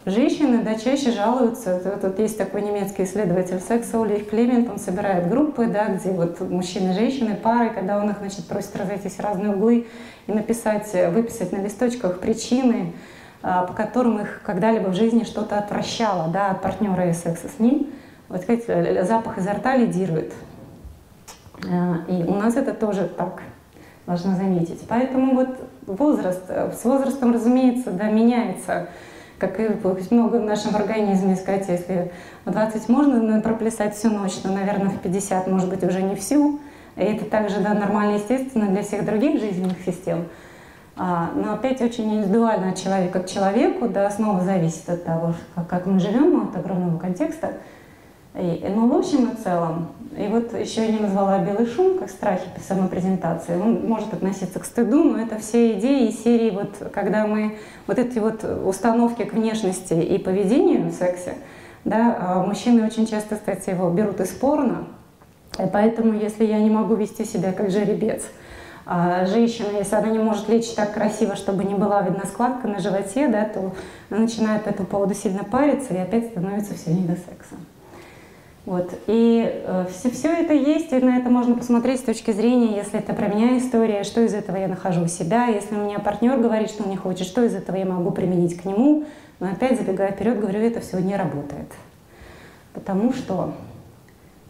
Женщины да, чаще жалуются. Вот, вот есть такой немецкий исследователь секса Ульрих Клемент, он собирает группы, да, где вот мужчины и женщины, пары, когда он их значит, просит разойтись в разные углы и написать, выписать на листочках причины, а, по которым их когда-либо в жизни что-то отвращало да, от партнера и секса с ним. Вот сказать, запах изо рта лидирует. А, и у нас это тоже так, важно заметить. Поэтому вот возраст, с возрастом, разумеется, да, меняется как и много в нашем организме, сказать, если в 20 можно проплясать всю ночь, но, наверное, в 50, может быть, уже не всю, И это также да, нормально, естественно, для всех других жизненных систем. А, но опять очень индивидуально от человека к человеку, да, снова зависит от того, как, как мы живем, от огромного контекста. И, ну, в общем и целом, и вот еще я не назвала белый шум, как страхи по самопрезентации. Он может относиться к стыду, но это все идеи из серии, вот, когда мы вот эти вот установки к внешности и поведению в сексе, да, а мужчины очень часто, кстати, его берут из порно, и поэтому, если я не могу вести себя как жеребец, а женщина, если она не может лечь так красиво, чтобы не была видна складка на животе, да, то она начинает по этому поводу сильно париться и опять становится все не до секса. Вот. И э, все, все это есть, и на это можно посмотреть с точки зрения, если это про меня история, что из этого я нахожу у себя, если у меня партнер говорит, что он не хочет, что из этого я могу применить к нему. Но опять, забегая вперед, говорю, это все не работает. Потому что,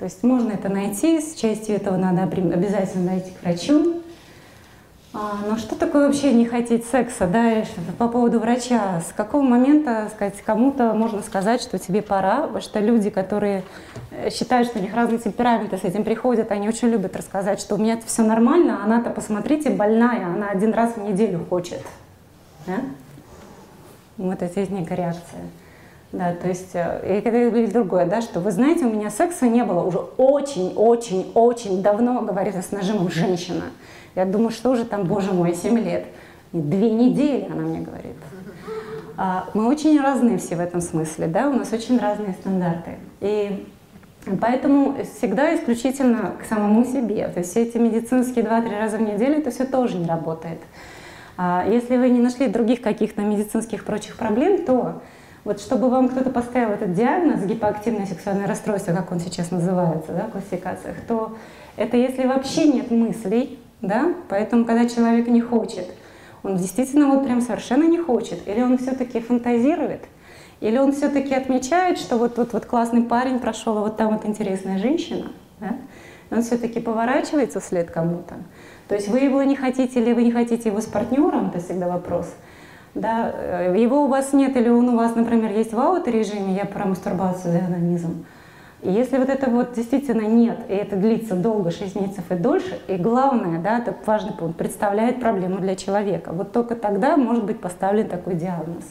то есть можно это найти, с частью этого надо обязательно найти к врачу, а, но что такое вообще не хотеть секса, да, по поводу врача? С какого момента, сказать, кому-то можно сказать, что тебе пора, потому что люди, которые э, считают, что у них разные темпераменты, с этим приходят, они очень любят рассказать, что у меня это все нормально, а она-то, посмотрите, больная, она один раз в неделю хочет. Да? Вот это есть некая реакция. Да, то есть, э, и когда или другое, да, что вы знаете, у меня секса не было уже очень-очень-очень давно, говорит с нажимом женщина. Я думаю, что уже там, боже мой, 7 лет. Две недели, она мне говорит. А, мы очень разные все в этом смысле, да, у нас очень разные стандарты. И поэтому всегда исключительно к самому себе. То есть все эти медицинские 2-3 раза в неделю, это все тоже не работает. А если вы не нашли других каких-то медицинских прочих проблем, то вот чтобы вам кто-то поставил этот диагноз, гипоактивное сексуальное расстройство, как он сейчас называется да, в классификациях, то это если вообще нет мыслей, да? Поэтому, когда человек не хочет, он действительно вот прям совершенно не хочет, или он все-таки фантазирует, или он все-таки отмечает, что вот тут вот классный парень прошел, а вот там вот интересная женщина, да? он все-таки поворачивается вслед кому-то. То есть вы его не хотите или вы не хотите его с партнером, это всегда вопрос. Да, э, его у вас нет, или он у вас, например, есть в аут-режиме, я про мастурбацию, да, анонизм. Если вот это вот действительно нет, и это длится долго, 6 месяцев и дольше, и главное, да, это важный пункт, представляет проблему для человека, вот только тогда может быть поставлен такой диагноз.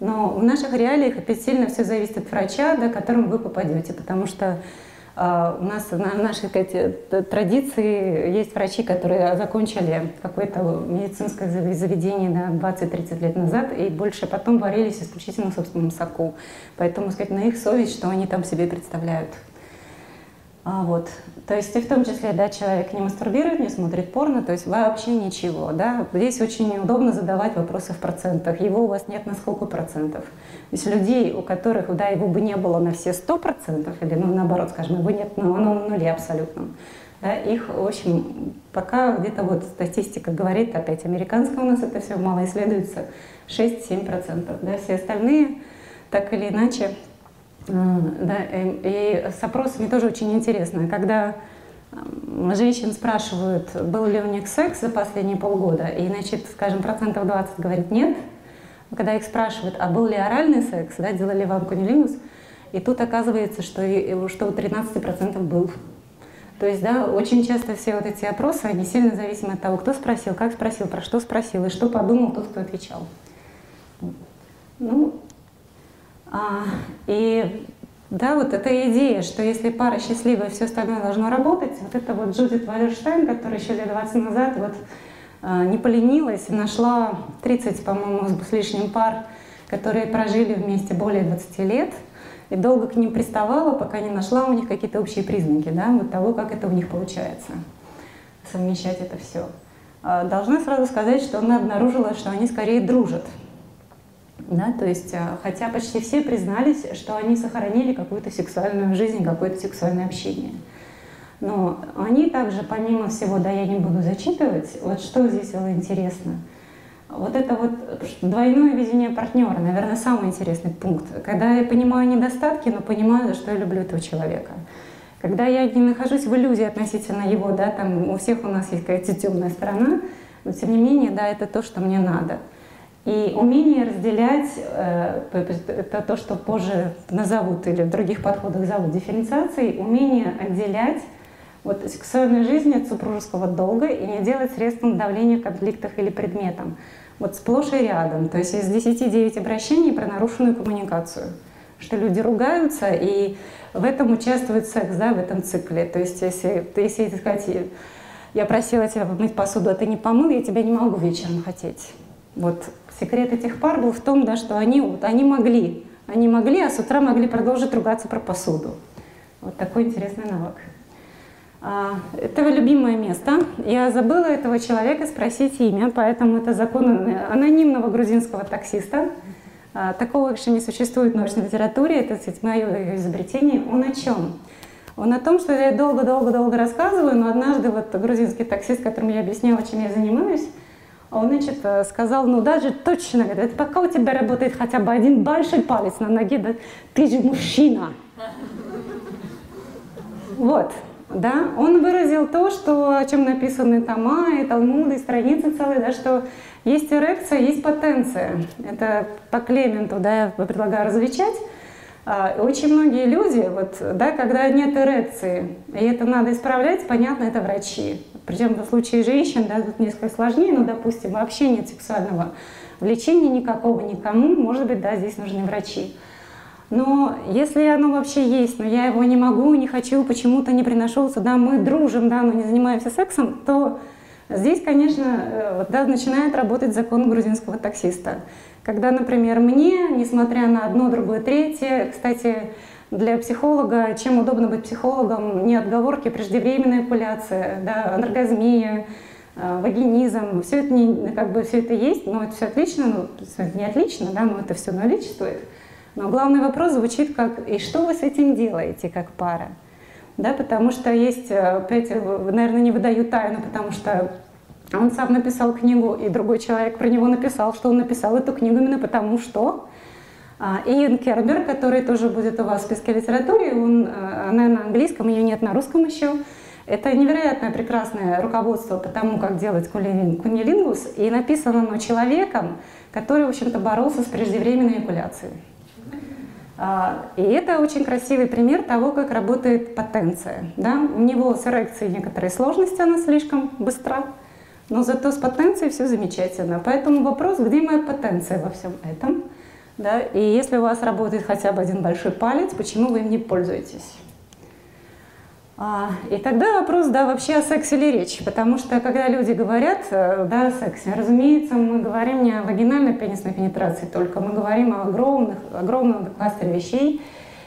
Но в наших реалиях опять сильно все зависит от врача, да, к которому вы попадете, потому что у нас на нашей традиции есть врачи, которые закончили какое-то медицинское заведение да, 20-30 лет назад и больше потом варились исключительно в собственном соку. Поэтому сказать, на их совесть, что они там себе представляют. А, вот. То есть и в том числе, да, человек не мастурбирует, не смотрит порно, то есть вообще ничего, да. Здесь очень неудобно задавать вопросы в процентах. Его у вас нет на сколько процентов? То есть людей, у которых, да, его бы не было на все сто процентов, или, ну, наоборот, скажем, его нет на, на нуле абсолютном, да, их, в общем, пока где-то вот статистика говорит, опять американская у нас это все мало исследуется, 6-7%, да, все остальные так или иначе да, и с опросами тоже очень интересно. Когда женщин спрашивают, был ли у них секс за последние полгода, и, значит, скажем, процентов 20 говорит нет. Когда их спрашивают, а был ли оральный секс, да, делали вам кунилингус, и тут оказывается, что, что у 13% был. То есть, да, очень часто все вот эти опросы, они сильно зависимы от того, кто спросил, как спросил, про что спросил, и что подумал тот, кто отвечал. Ну, и да, вот эта идея, что если пара счастливая, все остальное должно работать, вот это вот Джудит Валерштайн, которая еще лет 20 назад вот а, не поленилась нашла 30, по-моему, с лишним пар, которые прожили вместе более 20 лет, и долго к ним приставала, пока не нашла у них какие-то общие признаки, да, вот того, как это у них получается, совмещать это все. А, должна сразу сказать, что она обнаружила, что они скорее дружат, да, то есть, э, хотя почти все признались, что они сохранили какую-то сексуальную жизнь, какое-то сексуальное общение. Но они также, помимо всего, да, я не буду зачитывать, вот что здесь было интересно. Вот это вот двойное видение партнера, наверное, самый интересный пункт. Когда я понимаю недостатки, но понимаю, что я люблю этого человека. Когда я не нахожусь в иллюзии относительно его, да, там у всех у нас есть какая-то темная сторона, но тем не менее, да, это то, что мне надо. И умение разделять, э, это то, что позже назовут или в других подходах зовут дифференциацией, умение отделять Вот сексуальная жизнь от супружеского долга и не делать средством давления в конфликтах или предметом. Вот сплошь и рядом. То есть из 10 9 обращений про нарушенную коммуникацию. Что люди ругаются, и в этом участвует секс, да, в этом цикле. То есть если, если сказать, я просила тебя помыть посуду, а ты не помыл, я тебя не могу вечером хотеть. Вот секрет этих пар был в том, да, что они, вот, они могли, они могли, а с утра могли продолжить ругаться про посуду. Вот такой интересный навык. А, это любимое место. Я забыла этого человека спросить имя, поэтому это закон анонимного грузинского таксиста. А, такого еще не существует в научной литературе, это кстати, мое изобретение. Он о чем? Он о том, что я долго-долго-долго рассказываю, но однажды вот грузинский таксист, которому я объясняла, чем я занимаюсь, он, значит, сказал, ну даже точно, говорит, пока у тебя работает хотя бы один большой палец на ноге, да, ты же мужчина. Вот, да, он выразил то, что, о чем написаны тома и талмуды, и страницы целые, да, что есть эрекция, есть потенция. Это по Клементу, да, я предлагаю различать. А, очень многие люди, вот, да, когда нет эрекции, и это надо исправлять, понятно, это врачи. Причем в случае женщин, да, тут несколько сложнее, но, допустим, вообще нет сексуального влечения никакого никому, может быть, да, здесь нужны врачи. Но если оно вообще есть, но я его не могу, не хочу, почему-то не приношу сюда, мы дружим, да, но не занимаемся сексом, то здесь, конечно, э, да, начинает работать закон грузинского таксиста. Когда, например, мне, несмотря на одно, другое, третье, кстати, для психолога, чем удобно быть психологом, не отговорки, преждевременная эпуляция, да, анаргазмия, э, вагинизм, все это, не, как бы, все это есть, но это все отлично, ну, это не отлично, да, но это все наличествует. Но главный вопрос звучит как «И что вы с этим делаете как пара?» да, потому что есть, э, опять, наверное, не выдаю тайну, потому что он сам написал книгу, и другой человек про него написал, что он написал эту книгу именно потому что. А, Иэн Кербер, который тоже будет у вас в списке литературы, он, э, она на английском, ее нет на русском еще. Это невероятное прекрасное руководство по тому, как делать кунилингус, и написано оно человеком, который, в общем-то, боролся с преждевременной эякуляцией. А, и это очень красивый пример того, как работает потенция. Да? У него с эрекцией некоторые сложности, она слишком быстра, но зато с потенцией все замечательно. Поэтому вопрос, где моя потенция во всем этом? Да? И если у вас работает хотя бы один большой палец, почему вы им не пользуетесь? А, и тогда вопрос, да, вообще о сексе ли речь? Потому что когда люди говорят, э, да, о сексе, разумеется, мы говорим не о вагинальной пенисной пенетрации только, мы говорим о огромных, огромном кластере вещей.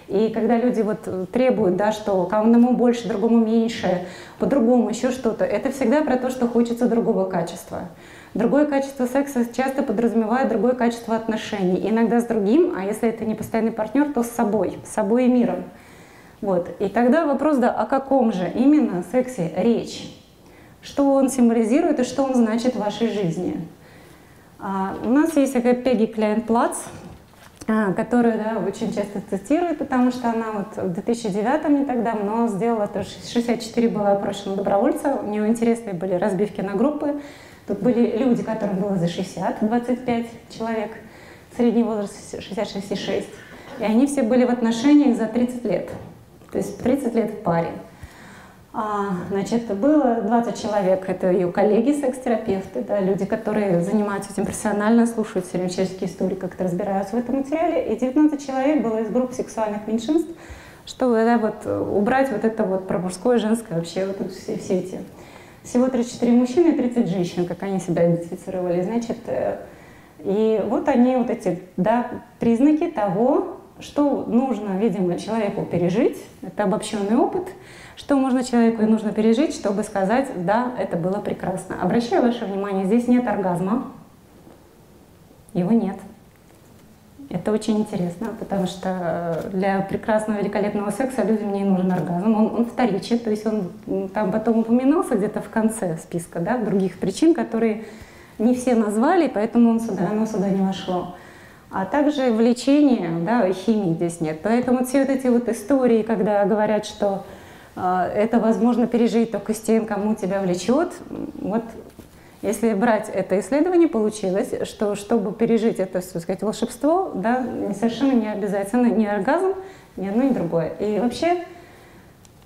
И когда люди вот требуют, да, что кому больше, другому меньше, по-другому еще что-то, это всегда про то, что хочется другого качества. Другое качество секса часто подразумевает другое качество отношений. Иногда с другим, а если это не постоянный партнер, то с собой, с собой и миром. Вот. И тогда вопрос, да, о каком же именно сексе речь? Что он символизирует и что он значит в вашей жизни? А, у нас есть такая Пегги Кляйн Плац, а, которую да, очень часто цитируют, потому что она вот в 2009 не так давно сделала, тоже 64 была опрошена добровольца, у нее интересные были разбивки на группы. Тут были люди, которым было за 60, 25 человек, средний возраст 66,6. И они все были в отношениях за 30 лет. То есть 30 лет в паре. А, значит, было 20 человек, это ее коллеги, секс-терапевты, да, люди, которые занимаются этим профессионально, слушают все человеческие истории, как-то разбираются в этом материале. И 19 человек было из групп сексуальных меньшинств, чтобы да, вот, убрать вот это вот про мужское, женское, вообще вот все, все эти. Всего 34 мужчины и 30 женщин, как они себя идентифицировали. Значит, э, и вот они, вот эти да, признаки того, что нужно, видимо, человеку пережить, это обобщенный опыт, что можно человеку и нужно пережить, чтобы сказать, да, это было прекрасно. Обращаю ваше внимание, здесь нет оргазма, его нет. Это очень интересно, потому что для прекрасного, великолепного секса людям не нужен оргазм. Он, он вторичен, то есть он там потом упоминался где-то в конце списка да, других причин, которые не все назвали, поэтому он сюда, оно сюда не вошло а также влечение, да, химии здесь нет. Поэтому все вот эти вот истории, когда говорят, что э, это возможно пережить только с тем, кому тебя влечет, вот если брать это исследование, получилось, что чтобы пережить это, так сказать, волшебство, да, совершенно не обязательно ни оргазм, ни одно, ни другое. И вообще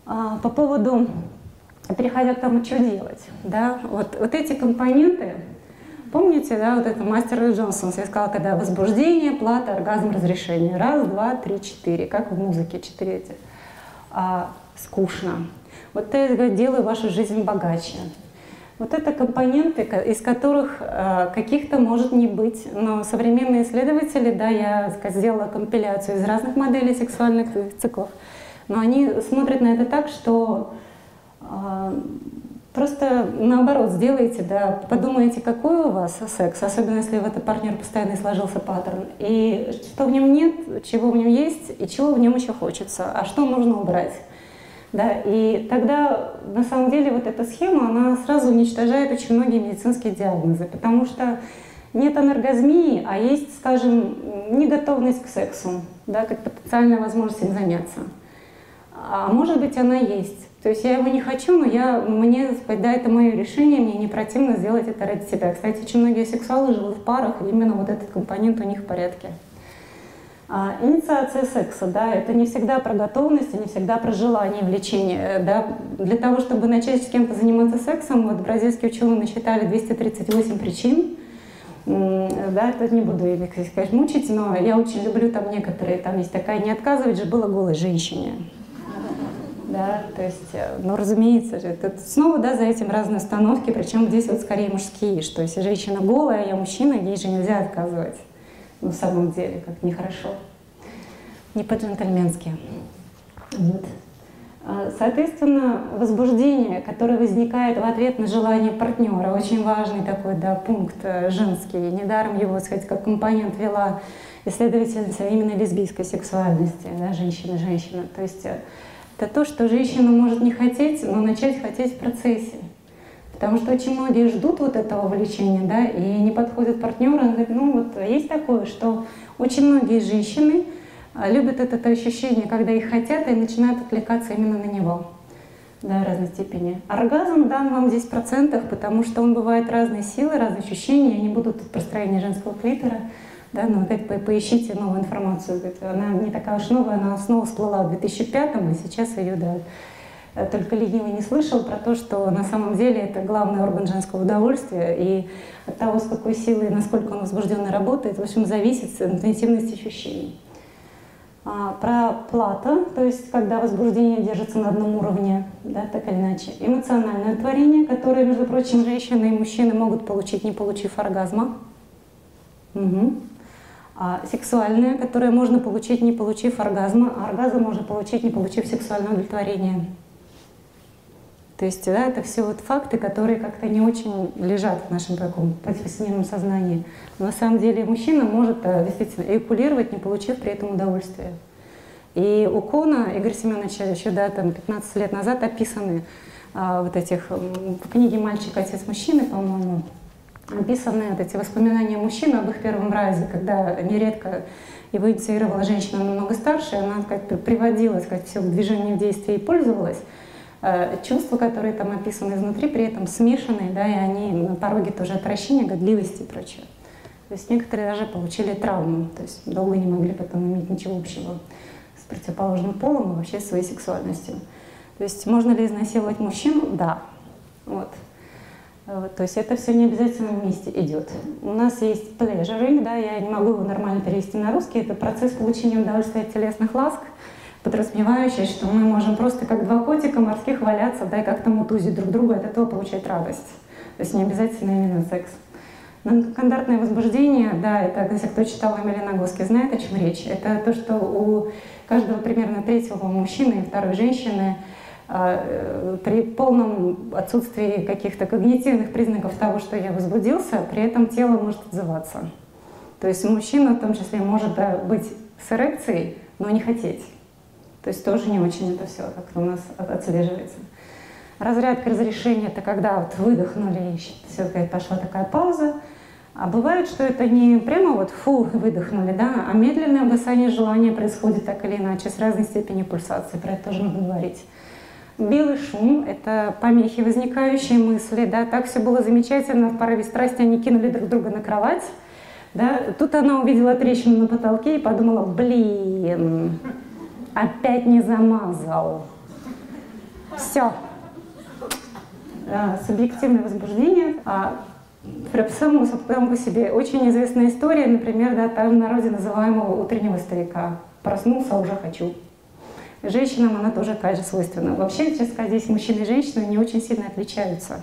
а, по поводу переходя к тому, что делать, да, вот, вот эти компоненты, помните, да, вот это мастер Джонсон, я сказала, когда возбуждение, плата, оргазм, разрешение, раз, два, три, четыре, как в музыке, четыре эти, а, скучно. Вот это делаю вашу жизнь богаче. Вот это компоненты, из которых э, каких-то может не быть, но современные исследователи, да, я сделала компиляцию из разных моделей сексуальных циклов, но они смотрят на это так, что э, просто наоборот сделайте, да, подумайте, какой у вас секс, особенно если в это партнер постоянно сложился паттерн, и что в нем нет, чего в нем есть, и чего в нем еще хочется, а что нужно убрать. Да, и тогда, на самом деле, вот эта схема, она сразу уничтожает очень многие медицинские диагнозы, потому что нет анаргазмии, а есть, скажем, неготовность к сексу, да, как потенциальная возможность им заняться. А может быть, она есть. То есть я его не хочу, но я, мне, да, это мое решение, мне не противно сделать это ради себя. Кстати, очень многие сексуалы живут в парах, и именно вот этот компонент у них в порядке. А, инициация секса, да, это не всегда про готовность, не всегда про желание, влечение, да. Для того, чтобы начать с кем-то заниматься сексом, вот бразильские ученые насчитали 238 причин, да, это не буду их, конечно, мучить, но я очень люблю там некоторые, там есть такая, не отказывать же было голой женщине. Да, то есть, э, ну, разумеется же, это снова, да, за этим разные установки, причем здесь вот скорее мужские, что если женщина голая, я мужчина, ей же нельзя отказывать на самом деле, как нехорошо. Не по-джентльменски. Вот. А, соответственно, возбуждение, которое возникает в ответ на желание партнера, очень важный такой да, пункт э, женский. Недаром его, сказать, как компонент вела исследовательница именно лесбийской сексуальности, да, женщина-женщина. То есть э, это то, что женщина может не хотеть, но начать хотеть в процессе. Потому что очень многие ждут вот этого влечения, да, и не подходит партнер, он говорит, ну вот есть такое, что очень многие женщины а, любят это ощущение, когда их хотят и начинают отвлекаться именно на него да, в разной степени. Оргазм дан вам здесь в процентах, потому что он бывает разной силы, разные ощущения, они будут от простроения женского клитора, да, но опять по поищите новую информацию. Она не такая уж новая, она снова всплыла в 2005 и сейчас ее, да, только ленивый не слышал про то, что на самом деле это главный орган женского удовольствия, и от того, с какой силой и насколько он возбужденно работает, в общем, зависит интенсивность ощущений. А, про плата, то есть когда возбуждение держится на одном уровне, да, так или иначе. Эмоциональное творение, которое, между прочим, женщины и мужчины могут получить, не получив оргазма. Угу. А сексуальное, которое можно получить, не получив оргазма, а оргазм можно получить, не получив сексуальное удовлетворение. То есть да, это все вот факты, которые как-то не очень лежат в нашем таком повседневном сознании. Но на самом деле мужчина может э, действительно эякулировать, не получив при этом удовольствия. И у Кона, Игоря Семеновича, еще да, там 15 лет назад описаны а, вот этих, в книге «Мальчик, отец мужчины», по-моему, описаны вот эти воспоминания мужчин об их первом разе, когда нередко его инициировала женщина намного старше, она как приводила сказать, все в движение, в действие и пользовалась. Э, чувства, которые там описаны изнутри, при этом смешанные, да, и они на пороге тоже отвращения, годливости и прочее. То есть некоторые даже получили травму, то есть долго не могли потом иметь ничего общего с противоположным полом и вообще своей сексуальностью. То есть можно ли изнасиловать мужчину? Да. Вот. Вот, то есть это все не обязательно вместе идет. У нас есть pleasuring, да, я не могу его нормально перевести на русский, это процесс получения удовольствия от телесных ласк, подразумевающее, что мы можем просто как два котика морских валяться, да, и как-то мутузить друг друга, от этого получать радость. То есть не обязательно именно секс. Стандартное возбуждение, да, это, если кто читал Эмили Нагоски, знает, о чем речь. Это то, что у каждого примерно третьего мужчины и второй женщины э, при полном отсутствии каких-то когнитивных признаков того, что я возбудился, при этом тело может отзываться. То есть мужчина в том числе может быть с эрекцией, но не хотеть. То есть тоже не очень это все как-то у нас отслеживается. Разрядка разрешения – это когда вот выдохнули, и все, пошла такая пауза. А бывает, что это не прямо вот фу, выдохнули, да, а медленное угасание желания происходит так или иначе, с разной степенью пульсации, про это тоже нужно говорить. Белый шум – это помехи, возникающие мысли, да, так все было замечательно, в порыве страсти они кинули друг друга на кровать, да, тут она увидела трещину на потолке и подумала, блин, опять не замазал. Все. а, субъективное возбуждение, а само, само по себе очень известная история, например, да, там в народе называемого утреннего старика. Проснулся, уже хочу. Женщинам она тоже же свойственна. Вообще, честно сказать, здесь мужчины и женщины не очень сильно отличаются.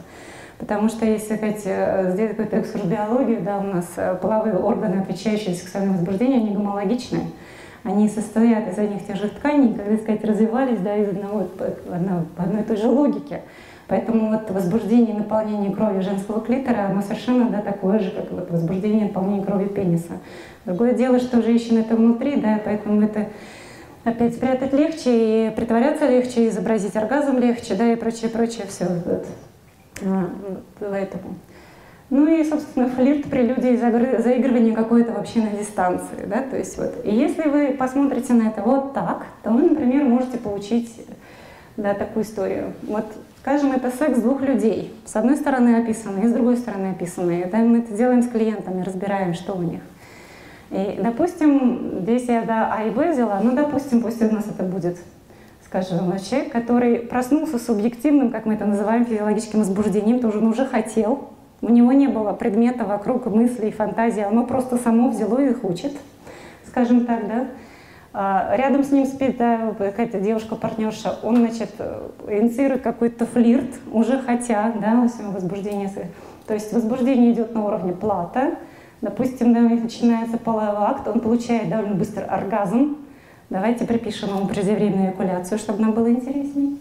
Потому что если сказать, э, сделать какую-то экскурсбиологию, да, у нас э, половые органы, отвечающие за сексуальное возбуждение, они гомологичны. Они состоят из одних тех же тканей, когда, сказать, развивались да, из одного, одной, одной и той же логики. Поэтому вот возбуждение наполнение крови женского клитора, оно совершенно да, такое же, как вот возбуждение наполнение крови пениса. Другое дело, что у женщины это внутри, да, поэтому это опять спрятать легче, и притворяться легче, и изобразить оргазм легче, да, и прочее, прочее, все. Вот. А, поэтому. Ну и, собственно, флирт, прелюдия и заигрывание какое-то вообще на дистанции, да, то есть вот. И если вы посмотрите на это вот так, то вы, например, можете получить, да, такую историю. Вот Скажем, это секс двух людей. С одной стороны описанные, с другой стороны описанные. Да, мы это делаем с клиентами, разбираем, что у них. И, допустим, здесь я да, А и Б взяла, ну, допустим, пусть у нас это будет, скажем, человек, который проснулся субъективным, как мы это называем, физиологическим возбуждением, тоже он уже хотел, у него не было предмета вокруг мыслей, фантазии, оно просто само взяло и хочет, скажем так, да. А, рядом с ним спит да, какая-то девушка-партнерша, он, значит, инициирует какой-то флирт, уже хотя, да, у него возбуждение. То есть возбуждение идет на уровне плата, допустим, да, начинается половой акт, он получает довольно быстро оргазм, давайте припишем ему преждевременную эякуляцию, чтобы нам было интереснее.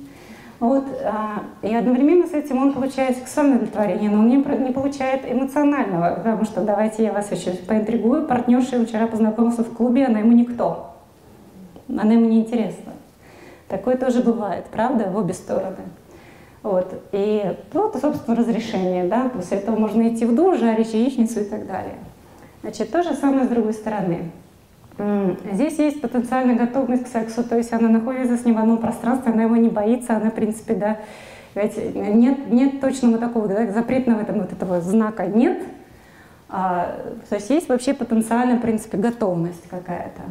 Вот, а, и одновременно с этим он получает сексуальное удовлетворение, но он не, не получает эмоционального, потому что, давайте я вас еще поинтригую, партнерша вчера познакомился в клубе, она ему никто она ему не интересна. Такое тоже бывает, правда, в обе стороны. Вот. И вот, собственно, разрешение, да, после этого можно идти в душ, жарить яичницу и так далее. Значит, то же самое с другой стороны. Здесь есть потенциальная готовность к сексу, то есть она находится с ним в одном пространстве, она его не боится, она, в принципе, да, ведь нет, нет точного такого да, запретного этого, вот этого знака нет, а, то есть есть вообще потенциальная, в принципе, готовность какая-то.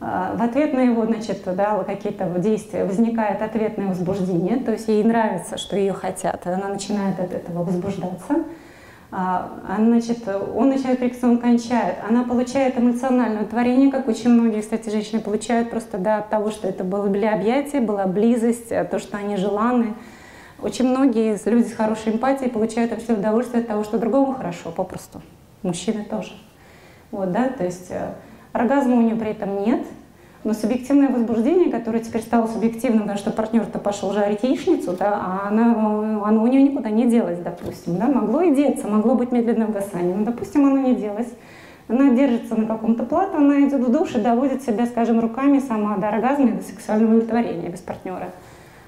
А, в ответ на его значит, да, какие-то действия возникает ответное возбуждение, то есть ей нравится, что ее хотят, она начинает от этого возбуждаться. А, значит, он начинает прикасаться, он кончает. Она получает эмоциональное творение, как очень многие, кстати, женщины получают просто да, от того, что это были объятия, была близость, то, что они желаны. Очень многие люди с хорошей эмпатией получают вообще удовольствие от того, что другому хорошо, попросту. Мужчины тоже. Вот, да, то есть э, Оргазма у нее при этом нет, но субъективное возбуждение, которое теперь стало субъективным, потому что партнер-то пошел жарить яичницу, да, а она, оно у нее никуда не делось, допустим. Да, могло и деться, могло быть медленным гасанием, но, допустим, оно не делось. Она держится на каком-то плато, она идет в душ и доводит себя, скажем, руками сама до оргазма и до сексуального удовлетворения без партнера.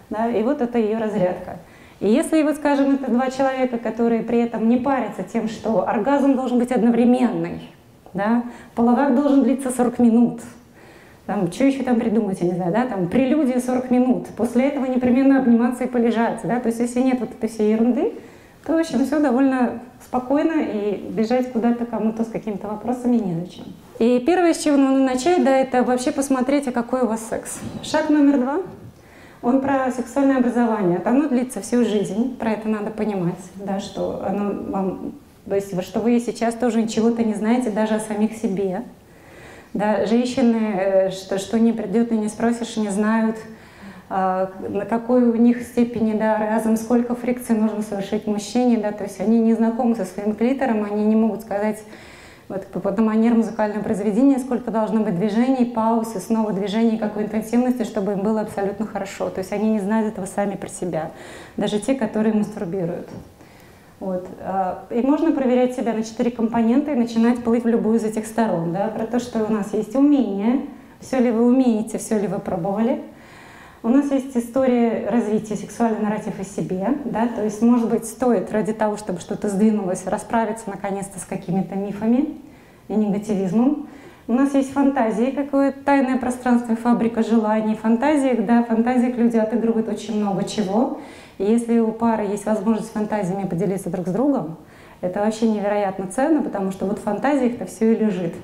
Да, и вот это ее разрядка. И если, вот, скажем, это два человека, которые при этом не парятся тем, что оргазм должен быть одновременный, да? Половак должен длиться 40 минут. Там, что еще там придумать, я не знаю, да, там, прелюдия 40 минут. После этого непременно обниматься и полежать, да, то есть если нет вот этой всей ерунды, то, в общем, все довольно спокойно и бежать куда-то кому-то с какими-то вопросами незачем. И первое, с чего надо начать, да, это вообще посмотреть, а какой у вас секс. Шаг номер два, он про сексуальное образование. Оно длится всю жизнь, про это надо понимать, да, что оно вам то есть, что вы сейчас тоже чего-то не знаете даже о самих себе. Да, женщины, э, что, что не придет и не спросишь, не знают, а, на какой у них степени да, разом, сколько фрикций нужно совершить мужчине, да, то есть они не знакомы со своим клитором, они не могут сказать вот, по манер музыкального произведения, сколько должно быть движений, пауз и снова движений, какой интенсивности, чтобы им было абсолютно хорошо. То есть они не знают этого сами про себя, даже те, которые мастурбируют. Вот. А, и можно проверять себя на четыре компонента и начинать плыть в любую из этих сторон. Да? Про то, что у нас есть умение, все ли вы умеете, все ли вы пробовали. У нас есть история развития сексуальный нарратив о себе. Да? То есть, может быть, стоит ради того, чтобы что-то сдвинулось, расправиться наконец-то с какими-то мифами и негативизмом. У нас есть фантазии, какое-то тайное пространство, фабрика желаний. Фантазиях, да, в фантазиях люди отыгрывают очень много чего. И если у пары есть возможность фантазиями поделиться друг с другом, это вообще невероятно ценно, потому что вот в фантазиях-то все и лежит.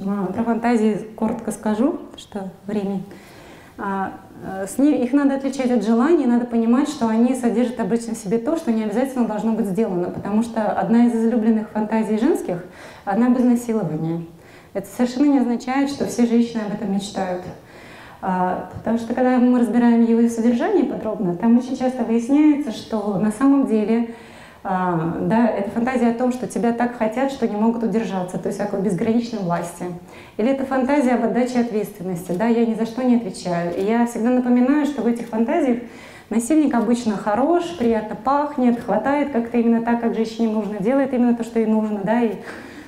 А, про фантазии коротко скажу, что время А, э, с ней, их надо отличать от желаний, надо понимать, что они содержат обычно в себе то, что не обязательно должно быть сделано, потому что одна из излюбленных фантазий женских – одна без насилования. Это совершенно не означает, что все женщины об этом мечтают. А, потому что когда мы разбираем его содержание подробно, там очень часто выясняется, что на самом деле а, да, это фантазия о том, что тебя так хотят, что не могут удержаться, то есть о безграничной власти. Или это фантазия об отдаче ответственности, да, я ни за что не отвечаю. И я всегда напоминаю, что в этих фантазиях насильник обычно хорош, приятно пахнет, хватает как-то именно так, как женщине нужно, делает именно то, что ей нужно, да, и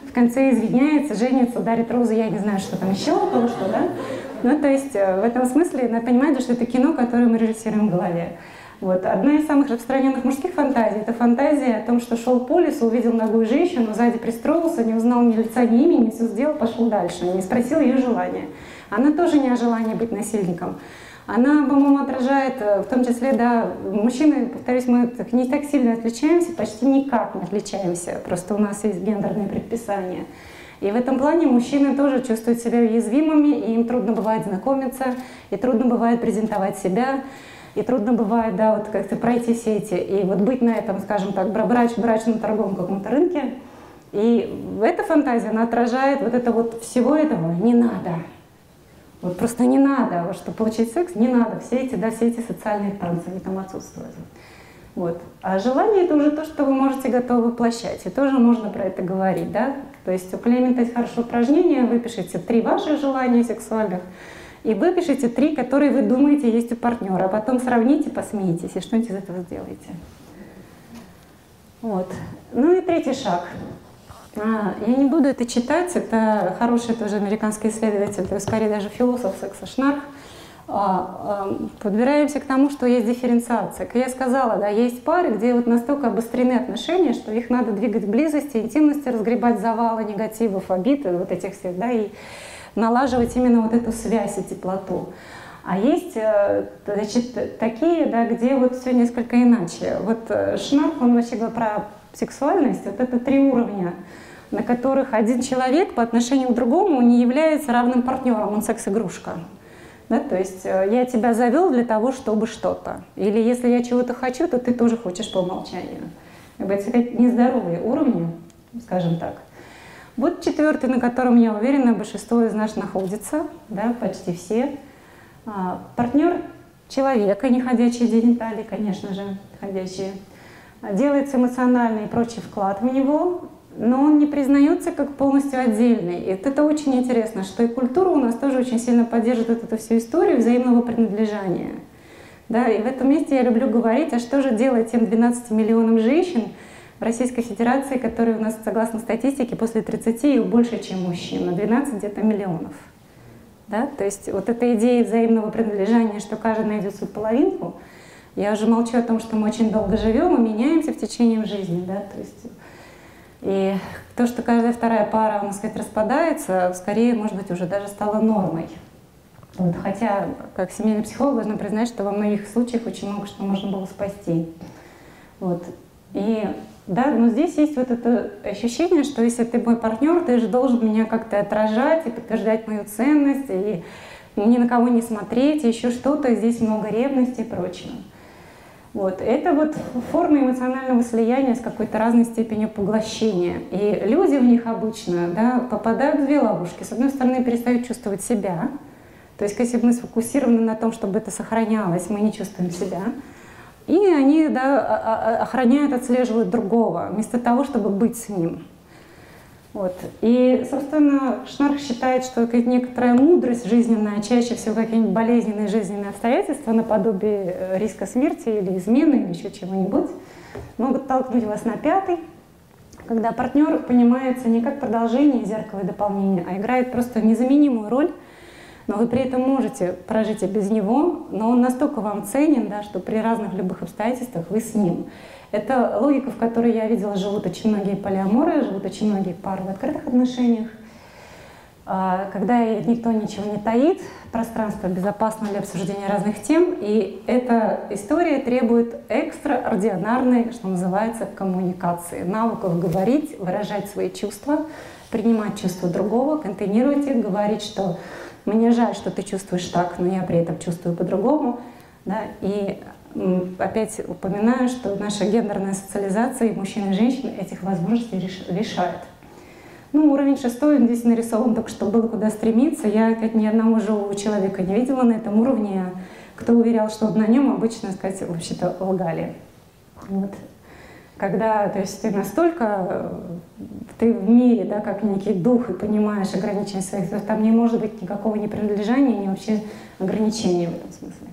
в конце извиняется, женится, дарит розы, я не знаю, что там еще, кого что, да. Ну, то есть э, в этом смысле надо понимать, что это кино, которое мы режиссируем в голове. Вот. Одна из самых распространенных мужских фантазий – это фантазия о том, что шел по лесу, увидел ногую женщину, сзади пристроился, не узнал ни лица, ни имени, все сделал, пошел дальше, не спросил ее желания. Она тоже не о желании быть насильником. Она, по-моему, отражает, э, в том числе, да, мужчины, повторюсь, мы не так сильно отличаемся, почти никак не отличаемся, просто у нас есть гендерные предписания. И в этом плане мужчины тоже чувствуют себя уязвимыми, и им трудно бывает знакомиться, и трудно бывает презентовать себя. И трудно бывает, да, вот как-то пройти все эти, и вот быть на этом, скажем так, брач, брачном торговом каком-то рынке. И эта фантазия, она отражает вот это вот всего этого не надо. Вот просто не надо, вот, чтобы получить секс, не надо. Все эти, да, все эти социальные танцы, они там отсутствуют. Вот. А желание это уже то, что вы можете готовы воплощать. И тоже можно про это говорить, да. То есть у Клемента есть хорошее упражнение, вы пишете три ваших желания сексуальных, и выпишите три, которые вы думаете есть у партнера, а потом сравните, посмейтесь и что-нибудь из этого сделаете. Вот. Ну и третий шаг. А, я не буду это читать, это хороший тоже американский исследователь, то есть скорее даже философ секса Шнарх. А, а, подбираемся к тому, что есть дифференциация. Как я сказала, да, есть пары, где вот настолько обострены отношения, что их надо двигать близости, интимности, разгребать завалы негативов, обид, вот этих всех, да, и налаживать именно вот эту связь и теплоту. А есть э, значит, такие, да, где вот все несколько иначе. Вот э, Шнарх, он вообще говорит про сексуальность, вот это три уровня, на которых один человек по отношению к другому не является равным партнером, он секс-игрушка. Да, то есть э, я тебя завел для того, чтобы что-то. Или если я чего-то хочу, то ты тоже хочешь по умолчанию. Это нездоровые уровни, скажем так. Вот четвертый, на котором, я уверена, большинство из нас находится, да, почти все. А, партнер человека, не ходячие гениталии, конечно же, ходячие, делается эмоциональный и прочий вклад в него, но он не признается как полностью отдельный. И это очень интересно, что и культура у нас тоже очень сильно поддерживает эту всю историю взаимного принадлежания. Да, и в этом месте я люблю говорить, а что же делать тем 12 миллионам женщин, Российской Федерации, которые у нас, согласно статистике, после 30 их больше, чем мужчин, на 12 где-то миллионов. Да? То есть вот эта идея взаимного принадлежания, что каждый найдет свою половинку, я уже молчу о том, что мы очень долго живем и меняемся в течение жизни. Да? То есть, и то, что каждая вторая пара, можно сказать, распадается, скорее, может быть, уже даже стало нормой. Вот, хотя, как семейный психолог, должна признать, что во многих случаях очень много что можно было спасти. Вот. И да, но здесь есть вот это ощущение, что если ты мой партнер, ты же должен меня как-то отражать и подтверждать мою ценность, и ни на кого не смотреть, и еще что-то, здесь много ревности и прочего. Вот. Это вот форма эмоционального слияния с какой-то разной степенью поглощения. И люди в них обычно да, попадают в две ловушки. С одной стороны, перестают чувствовать себя. То есть, если мы сфокусированы на том, чтобы это сохранялось, мы не чувствуем себя. И они да, охраняют, отслеживают другого, вместо того, чтобы быть с ним. Вот. И, собственно, Шнарх считает, что некоторая мудрость жизненная, чаще всего какие-нибудь болезненные жизненные обстоятельства, наподобие э, риска смерти или измены, или еще чего-нибудь, могут толкнуть вас на пятый, когда партнер понимается не как продолжение зеркала дополнения, а играет просто незаменимую роль но вы при этом можете прожить и без него, но он настолько вам ценен, да, что при разных любых обстоятельствах вы с ним. Это логика, в которой я видела, живут очень многие полиаморы, живут очень многие пары в открытых отношениях. А, когда никто ничего не таит, пространство безопасно для обсуждения разных тем, и эта история требует экстраординарной, что называется, коммуникации, навыков говорить, выражать свои чувства, принимать чувства другого, контейнировать их, говорить, что мне жаль, что ты чувствуешь так, но я при этом чувствую по-другому. Да? И опять упоминаю, что наша гендерная социализация и мужчин и женщин этих возможностей лишает. Ну, уровень шестой здесь нарисован только, что было куда стремиться. Я опять ни одного живого человека не видела на этом уровне. Кто уверял, что на нем обычно, сказать, вообще-то лгали. Вот. Когда, то есть ты настолько, ты в мире, да, как некий дух, и понимаешь ограничения своих, то там не может быть никакого непринадлежания, ни вообще ограничения в этом смысле.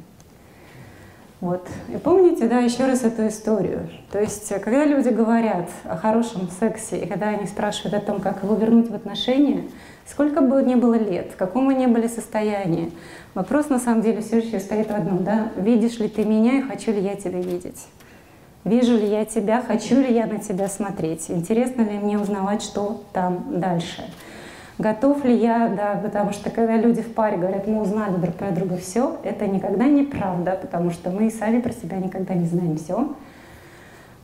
Вот. И помните, да, еще раз эту историю. То есть, когда люди говорят о хорошем сексе, и когда они спрашивают о том, как его вернуть в отношения, сколько бы ни было лет, в каком мы ни были состоянии, вопрос на самом деле все еще стоит в одном, да, видишь ли ты меня и хочу ли я тебя видеть? Вижу ли я тебя, хочу ли я на тебя смотреть? Интересно ли мне узнавать, что там дальше? Готов ли я, да, потому что когда люди в паре говорят, мы узнали друг про друга все, это никогда не правда, потому что мы и сами про себя никогда не знаем все.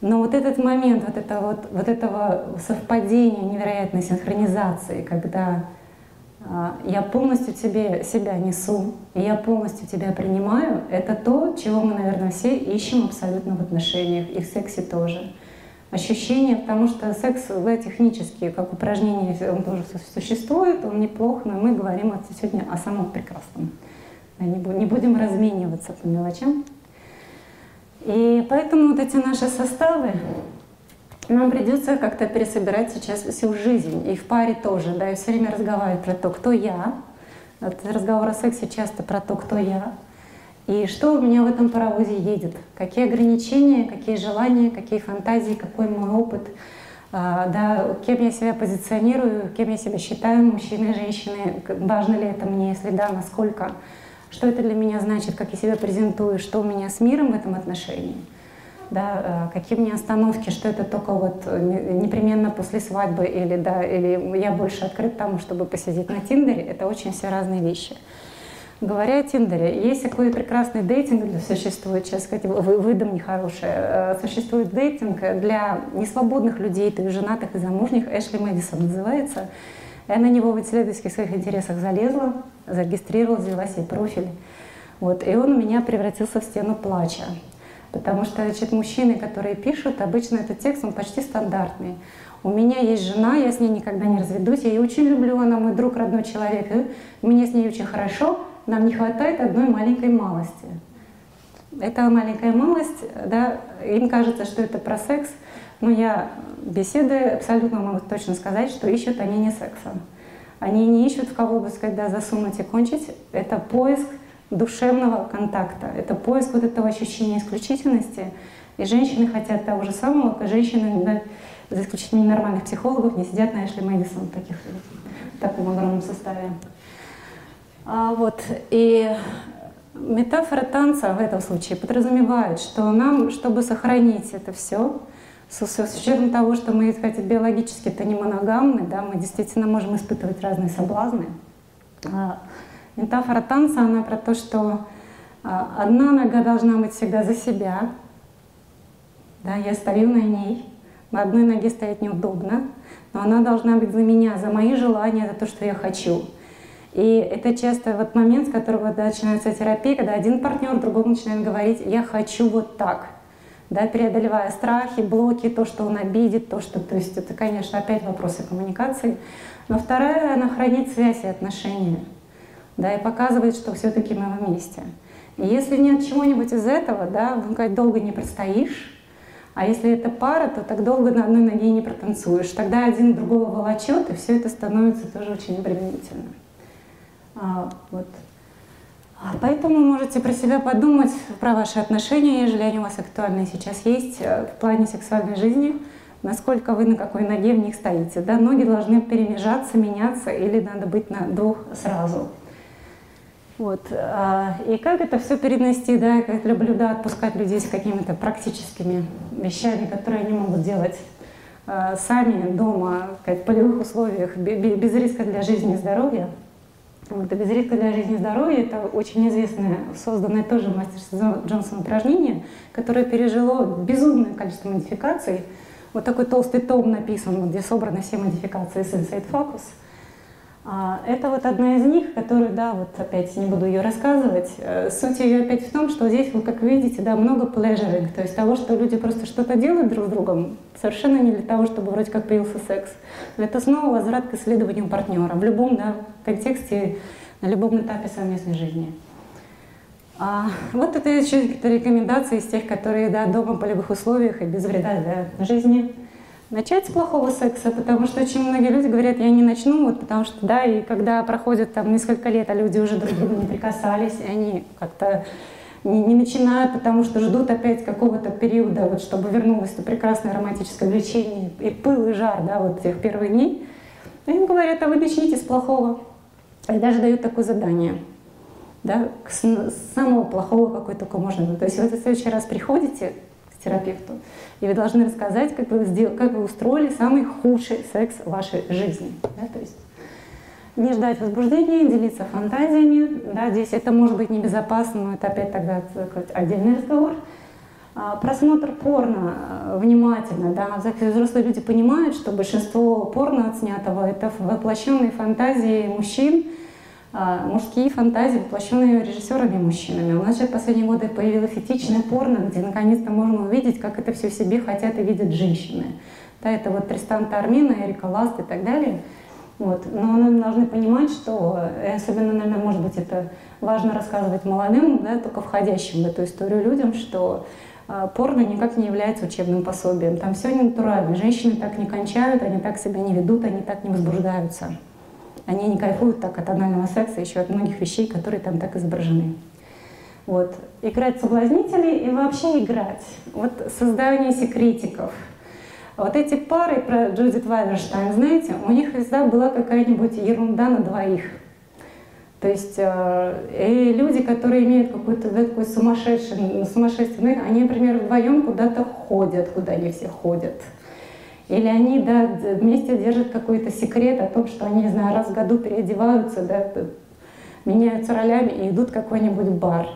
Но вот этот момент, вот, это вот, вот этого совпадения, невероятной синхронизации, когда э, я полностью тебе себя несу, и я полностью тебя принимаю, это то, чего мы, наверное, все ищем абсолютно в отношениях, и в сексе тоже ощущение, потому что секс да, технически, как упражнение, он тоже существует, он неплох, но мы говорим сегодня о самом прекрасном. Не будем размениваться по мелочам. И поэтому вот эти наши составы нам придется как-то пересобирать сейчас всю жизнь. И в паре тоже, да, и все время разговаривать про то, кто я. Вот разговор о сексе часто про то, кто я. И что у меня в этом паровозе едет? Какие ограничения, какие желания, какие фантазии, какой мой опыт, а, да, кем я себя позиционирую, кем я себя считаю, мужчины, женщины, важно ли это мне, если да, насколько, что это для меня значит, как я себя презентую, что у меня с миром в этом отношении, да, а, какие меня остановки, что это только вот непременно после свадьбы или, да, или я больше открыт тому, чтобы посидеть на Тиндере, это очень все разные вещи. Говоря о Тиндере, есть такой прекрасный дейтинг, существует, сейчас сказать, выдам нехорошее, э, существует дейтинг для несвободных людей, то есть женатых и замужних, Эшли Мэдисон называется. Я на него в исследовательских своих интересах залезла, зарегистрировала, взяла себе профиль. Вот, и он у меня превратился в стену плача. Потому что значит, мужчины, которые пишут, обычно этот текст, он почти стандартный. У меня есть жена, я с ней никогда не разведусь, я ее очень люблю, она мой друг, родной человек, и мне с ней очень хорошо, нам не хватает одной маленькой малости. Эта маленькая малость, да, им кажется, что это про секс, но я беседы абсолютно могу точно сказать, что ищут они не секса. Они не ищут в кого бы сказать, да, засунуть и кончить. Это поиск душевного контакта, это поиск вот этого ощущения исключительности. И женщины хотят того же самого, как женщины, да, за исключением нормальных психологов, не сидят на Эшли Мэдисон таких, в таком огромном составе. А, вот, и метафора танца в этом случае подразумевает, что нам, чтобы сохранить это все, с, учетом того, что мы, сказать, биологически это не моногамны, да, мы действительно можем испытывать разные соблазны. А, метафора танца, она про то, что а, одна нога должна быть всегда за себя, да, я стою на ней, на одной ноге стоять неудобно, но она должна быть за меня, за мои желания, за то, что я хочу. И это часто вот момент, с которого да, начинается терапия, когда один партнер другому начинает говорить «я хочу вот так», да, преодолевая страхи, блоки, то, что он обидит, то, что... То есть это, конечно, опять вопросы коммуникации. Но вторая, она хранит связь и отношения, да, и показывает, что все-таки мы вместе. И если нет чего-нибудь из этого, да, ну, долго не простоишь, а если это пара, то так долго на одной ноге не протанцуешь. Тогда один другого волочет, и все это становится тоже очень обременительно. А, вот. А поэтому можете про себя подумать, про ваши отношения, если они у вас актуальны сейчас есть э, в плане сексуальной жизни, насколько вы на какой ноге в них стоите. Да? Ноги должны перемежаться, меняться или надо быть на двух сразу. Вот. А, и как это все перенести, да, как люблю да, отпускать людей с какими-то практическими вещами, которые они могут делать сами дома, в полевых условиях, без риска для жизни и здоровья. Вот, без риска для жизни и здоровья это очень известное, созданное тоже мастерством Джонсона упражнение, которое пережило безумное количество модификаций. Вот такой толстый том написан, где собраны все модификации Sensate Focus. А, это вот одна из них, которую, да, вот опять не буду ее рассказывать. Э, суть ее опять в том, что здесь, вы как видите, да, много pleasuring, то есть того, что люди просто что-то делают друг с другом, совершенно не для того, чтобы вроде как появился секс. Это снова возврат к исследованию партнера в любом да, контексте, на любом этапе совместной жизни. А, вот это еще какие-то рекомендации из тех, которые да, дома в полевых условиях и без вреда для жизни начать с плохого секса, потому что очень многие люди говорят, я не начну, вот потому что, да, и когда проходит там несколько лет, а люди уже друг к другу не прикасались, и они как-то не, не начинают, потому что ждут опять какого-то периода, вот чтобы вернулось это прекрасное романтическое влечение и пыл, и жар, да, вот тех первых дней. И им говорят, а вы начните с плохого. И даже дают такое задание, да, с самого плохого, какой только можно. То есть вы в следующий раз приходите к терапевту, и вы должны рассказать, как вы, сделали, как вы устроили самый худший секс в вашей жизни. Да? То есть не ждать возбуждения, делиться фантазиями. Да, здесь это может быть небезопасно, но это опять тогда отдельный разговор. А, просмотр порно э, внимательно. Да, взрослые люди понимают, что большинство порно отснятого — это воплощенные фантазии мужчин, мужские фантазии, воплощенные режиссерами и мужчинами. У нас сейчас в последние годы появилось этичное порно, где наконец-то можно увидеть, как это все себе хотят и видят женщины. Да, это вот Тристан Тармина, Эрика Ласт и так далее. Вот. Но мы должны понимать, что, и особенно, наверное, может быть, это важно рассказывать молодым, да, только входящим в эту историю людям, что э, порно никак не является учебным пособием. Там все натурально. Женщины так не кончают, они так себя не ведут, они так не возбуждаются они не кайфуют так от анального секса, еще от многих вещей, которые там так изображены. Вот. Играть соблазнителей и вообще играть. Вот создание секретиков. Вот эти пары про Джудит Вайверштайн, знаете, у них всегда была какая-нибудь ерунда на двоих. То есть э, люди, которые имеют какой-то да, такой сумасшедший, сумасшествие, они, например, вдвоем куда-то ходят, куда они все ходят. Или они да, вместе держат какой-то секрет о том, что они, не знаю, раз в году переодеваются, да, меняются ролями и идут в какой-нибудь бар.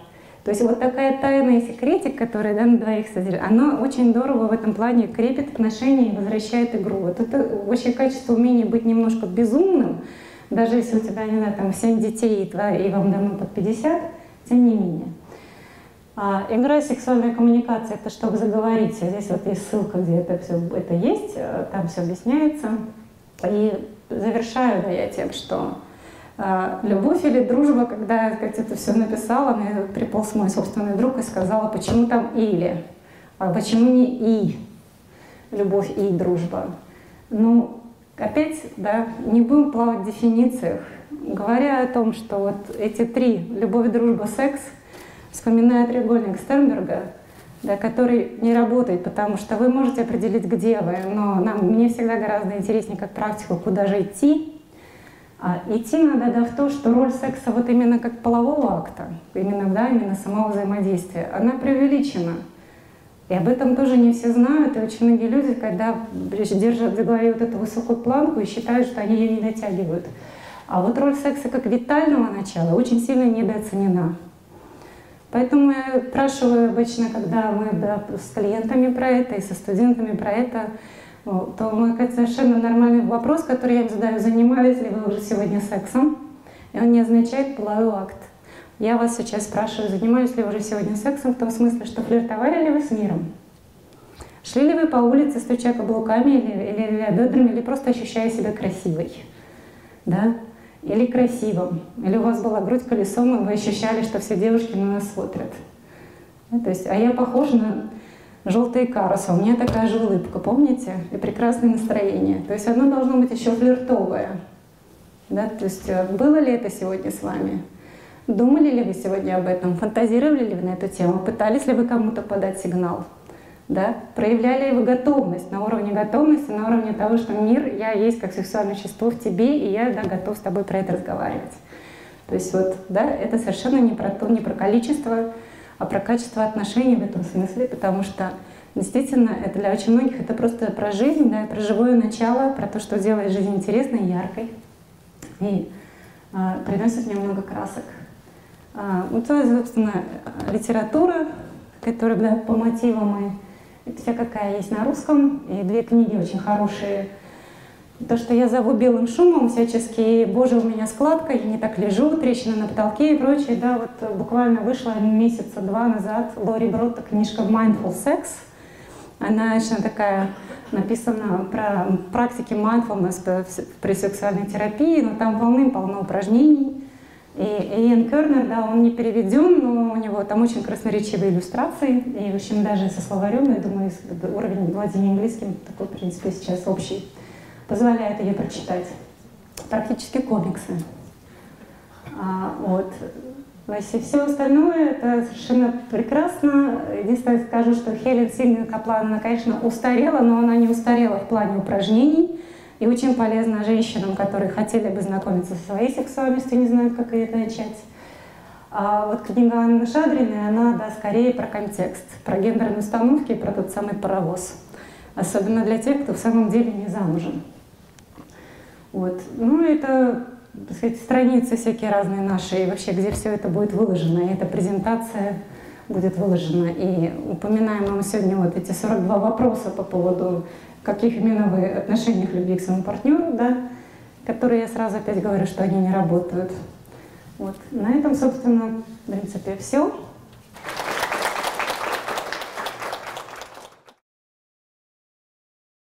То есть вот такая тайная секретик, которая да, на двоих содержит, она очень здорово в этом плане крепит отношения и возвращает игру. Вот это вообще качество умения быть немножко безумным, даже если у тебя, не знаю, там 7 детей и, и вам давно под 50, тем не менее. А, игра сексуальная коммуникация — это чтобы заговорить. Здесь вот есть ссылка, где это все это есть, э, там все объясняется. И завершаю я тем, что э, любовь или дружба, когда я как это все написала, мне приполз мой собственный друг и сказала, почему там или, а почему не и, любовь и дружба. Ну, опять, да, не будем плавать в дефинициях. Говоря о том, что вот эти три — любовь, дружба, секс — вспоминая треугольник Стернберга, да, который не работает, потому что вы можете определить, где вы, но нам, мне всегда гораздо интереснее как практику, куда же идти. А идти надо да, в то, что роль секса вот именно как полового акта, именно, да, именно самого взаимодействия, она преувеличена. И об этом тоже не все знают, и очень многие люди, когда держат в голове вот эту высокую планку и считают, что они ее не дотягивают. А вот роль секса как витального начала очень сильно недооценена. Поэтому я спрашиваю обычно, когда мы да, с клиентами про это и со студентами про это, то мы это совершенно нормальный вопрос, который я им задаю, занимались ли вы уже сегодня сексом? И он не означает половой акт. Я вас сейчас спрашиваю, занимались ли вы уже сегодня сексом в том смысле, что флиртовали ли вы с миром? Шли ли вы по улице, стуча каблуками или, или, или бедрами, или просто ощущая себя красивой? Да? Или красивым, или у вас была грудь колесом, и вы ощущали, что все девушки на нас смотрят. Ну, то есть, а я похожа на желтые карусы, у меня такая же улыбка, помните? И прекрасное настроение. То есть оно должно быть еще флиртовое. Да? То есть э, было ли это сегодня с вами? Думали ли вы сегодня об этом? Фантазировали ли вы на эту тему? Пытались ли вы кому-то подать сигнал? Да, проявляли вы готовность на уровне готовности, на уровне того, что мир, я есть как сексуальное существо в тебе, и я да, готов с тобой про это разговаривать. То есть вот, да, это совершенно не про то, не про количество, а про качество отношений в этом смысле, потому что действительно это для очень многих это просто про жизнь, да, про живое начало, про то, что делает жизнь интересной яркой, и а, приносит мне много красок. А, вот, собственно, литература, которая да, по мотивам и вся какая есть на русском, и две книги очень хорошие. То, что я зову белым шумом всячески, боже, у меня складка, я не так лежу, трещина на потолке и прочее. Да, вот буквально вышла месяца два назад Лори Бротта книжка «Mindful Sex». Она очень такая написана про практики mindfulness при сексуальной терапии, но там полным-полно упражнений. И Иэн Кернер, да, он не переведен, но у него там очень красноречивые иллюстрации. И, в общем, даже со словарем, я думаю, уровень владения английским такой, в принципе, сейчас общий, позволяет ее прочитать. Практически комиксы. А, вот. Значит, все остальное это совершенно прекрасно. Единственное, скажу, что Хелен Сильвин Каплан, она, конечно, устарела, но она не устарела в плане упражнений. И очень полезно женщинам, которые хотели бы знакомиться со своей сексуальностью, не знают, как это начать. А вот книга Анны Шадриной, она, да, скорее про контекст, про гендерные установки и про тот самый паровоз. Особенно для тех, кто в самом деле не замужем. Вот. Ну, это, так сказать, страницы всякие разные наши, и вообще, где все это будет выложено, и эта презентация будет выложена. И упоминаем мы сегодня вот эти 42 вопроса по поводу каких именно вы отношениях любви к своему партнеру, да, которые я сразу опять говорю, что они не работают. Вот. На этом, собственно, в принципе, все.